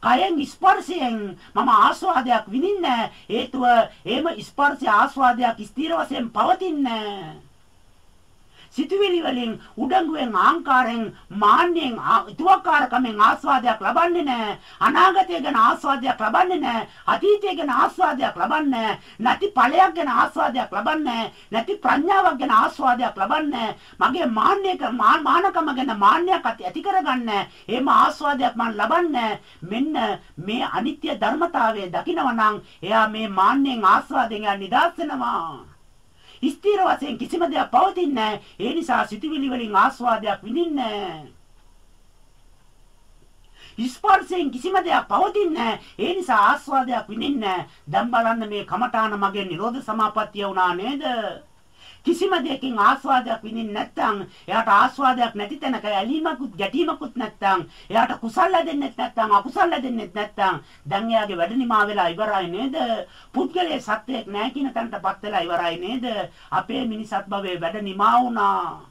කයෙන් ස්පර්ශයෙන් මම ආස්වාදයක් විඳින්න හේතුව එහෙම ස්පර්ශ ආස්වාදයක් ස්ථිර වශයෙන් පවතින්නේ. සිතුවිලි වලින් උඩඟුවෙන් ආංකාරයෙන් මාන්නෙන් ඉතුවක්කාරකමෙන් ආස්වාදයක් ලබන්නේ නැහැ අනාගතය ගැන ආස්වාදයක් ලබන්නේ නැහැ අතීතය ගැන ආස්වාදයක් ලබන්නේ නැති ඵලයක් ගැන ආස්වාදයක් ලබන්නේ නැති ප්‍රඥාවක් ගැන ආස්වාදයක් ලබන්නේ මගේ මාන්නයක මානකම ගැන මාන්නයක් ඇති කරගන්න එහෙම ආස්වාදයක් මම ලබන්නේ මෙන්න මේ අනිත්‍ය ධර්මතාවය දකිනවා නම් එයා මේ මාන්නෙන් ආස්වාදයෙන් නිදහස් වෙනවා. ස්ථිර වශයෙන් කිසිම දෙයක් පවතින්නේ ඒ නිසා සිතුවිලි වලින් ආස්වාදයක් විඳින්නේ ස්පර්ශයෙන් කිසිම දෙයක් පවතින්නේ ඒ නිසා ආස්වාදයක් විඳින්නේ දැන් බලන්න මේ කමඨාන මගේ නිරෝධ සමාපත්තිය වුණා නේද? කිසිම දෙයකින් ආස්වාදයක් විඳින්න නැත්නම් එයාට ආස්වාදයක් නැති තැනක ඇලීමකුත් ගැටීමකුත් නැත්නම් එයාට කුසල් ලැබෙන්නේ නැත්නම් අකුසල් ලැබෙන්නේ නැත්නම් දැන් එයාගේ වැඩ නිමා වෙලා ඉවරයි නේද? පුද්ගලයේ සත්‍යයක් නැහැ කියන තැනටපත් වෙලා ඉවරයි නේද? අපේ මිනිසත් භවයේ වැඩ නිමා වුණා.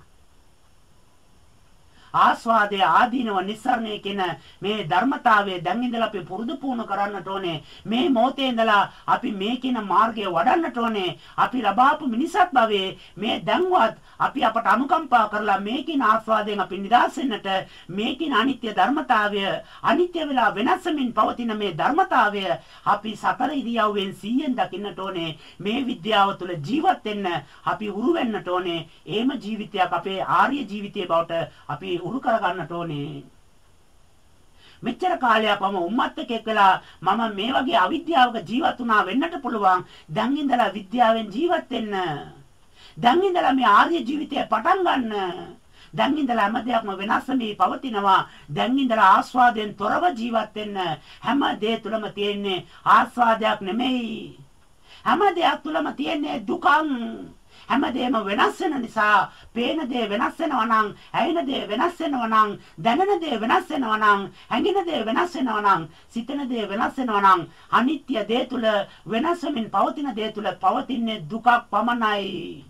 ආස්වාදයේ ආදීනව නිස්සරණය කියන මේ ධර්මතාවය දැන් ඉඳලා අපි පුරුදු පුහුණු කරන්නට ඕනේ. මේ මොහොතේ ඉඳලා අපි මේ කියන මාර්ගය වඩන්නට ඕනේ. අපි ලබාපු මිනිසත් භවයේ මේ දැන්වත් අපි අපට අනුකම්පා කරලා මේකින ආස්වාදයෙන් අපි නිදහස් වෙන්නට මේකින අනිත්‍ය ධර්මතාවය අනිත්‍ය වෙලා වෙනස් වෙමින් පවතින මේ ධර්මතාවය අපි සතර ඉරියව්වෙන් 100ෙන් දකින්නට ඕනේ. මේ විද්‍යාව තුළ ජීවත් වෙන්න අපි උරු වෙන්නට ඕනේ. එහෙම ජීවිතයක් අපේ ආර්ය ජීවිතයේ බවට අපි උරු කරගන්නට ඕනේ. මෙච්චර කාලයක් මම උම්මත්තකෙක් වෙලා මම මේ වගේ අවිද්‍යාවක ජීවත් වුණා වෙන්නට පුළුවන්. දැන් ඉඳලා විද්‍යාවෙන් ජීවත් වෙන්න. දැන් ඉඳලා මේ ආර්ය ජීවිතය පටන් ගන්න. දැන් ඉඳලා හැම දෙයක්ම වෙනස් වෙමි පවතිනවා. දැන් ඉඳලා ආස්වාදයෙන් තොරව ජීවත් වෙන්න. හැම දේ තුලම තියෙන්නේ ආස්වාදයක් නෙමෙයි. හැම දෙයක් තුලම තියෙන්නේ දුකක්. හැමදේම වෙනස් වෙන නිසා පේන දේ වෙනස් වෙනවා නම්, ඇයෙන දේ වෙනස් වෙනවා නම්, දැනෙන දේ වෙනස් වෙනවා නම්, හැඟෙන දේ වෙනස් වෙනවා නම්, සිතෙන දේ වෙනස් වෙනවා නම්, අනිත්‍ය දේ තුල වෙනස් වෙමින් පවතින දේ තුල පවතින්නේ දුකක් පමණයි.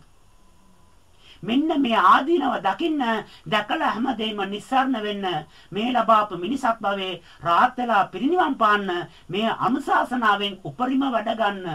මෙන්න මේ ආදීනව දකින්න දැකලා හැමදේම නිස්සාරණ වෙන්න මේ ලබාපු මිනිසත් භවයේ රාත් වෙලා පිරිනිවන් පාන්න මේ අනුශාසනාවෙන් උපරිම වැඩ ගන්න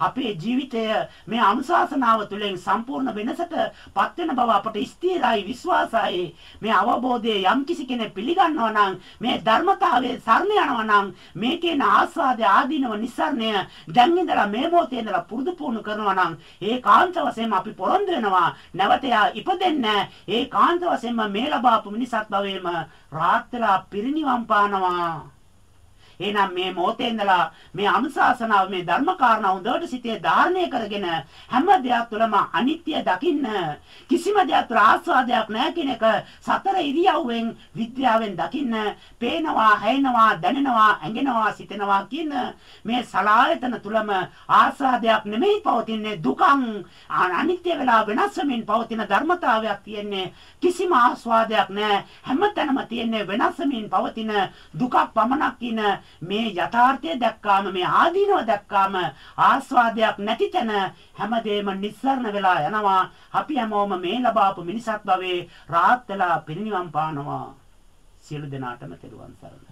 අපේ ජීවිතය මේ අනුශාසනාව තුළින් සම්පූර්ණ වෙනසටපත් වෙන බව අපට ස්ථිරයි විශ්වාසයි. මේ අවබෝධය යම් කිසි කෙනෙක් පිළිගන්නවා නම් මේ ධර්මතාවයේ සරණ යනවා නම් මේකේන ආස්වාද ආදීනව නිස්සරණය දැන් ඉඳලා මේ මොහොතේ ඉඳලා පුරුදු පුහුණු කරනවා නම් ඒකාන්ත වශයෙන්ම අපි පොරොන්දු වෙනවා. නැවත ඉපදෙන්නේ ඒකාන්ත වශයෙන්ම මේ ලබාපු මිනිසත් භවයේම රාත් වෙලා පිරිනිවන් පානවා. එහෙනම් මේ මොහොතේ ඉඳලා මේ අනුශාසනාව මේ ධර්ම කාරණා හොඳට සිතේ ධාරණය කරගෙන හැම දෙයක් තුළම අනිත්‍ය දකින්න කිසිම දෙයක් තුළ ආස්වාදයක් නැහැ කියන එක සතර ඉරියව්වෙන් විද්‍යාවෙන් දකින්න පේනවා හැෙනවා දැනෙනවා ඇඟෙනවා සිතෙනවා කියන මේ සලායතන තුළම ආස්වාදයක් නෙමෙයි පවතින්නේ දුකං අනිත්‍ය වෙලා වෙනස් වෙමින් පවතින ධර්මතාවයක් තියෙන්නේ කිසිම ආස්වාදයක් නැහැ. හැමතැනම තියෙන්නේ වෙනස් වෙමින් පවතින දුකක් පමණක් ඉන මේ යථාර්ථය දැක්කාම මේ ආදීනව දැක්කාම ආස්වාදයක් නැති තැන හැමදේම නිස්සරණ වෙලා යනවා. අපි හැමෝම මේ ලබාපු මිනිසත් භවයේ රාහත් වෙලා පිරිනිවන් පානවා. සියලු දෙනාටම තෙරුවන් සරණයි.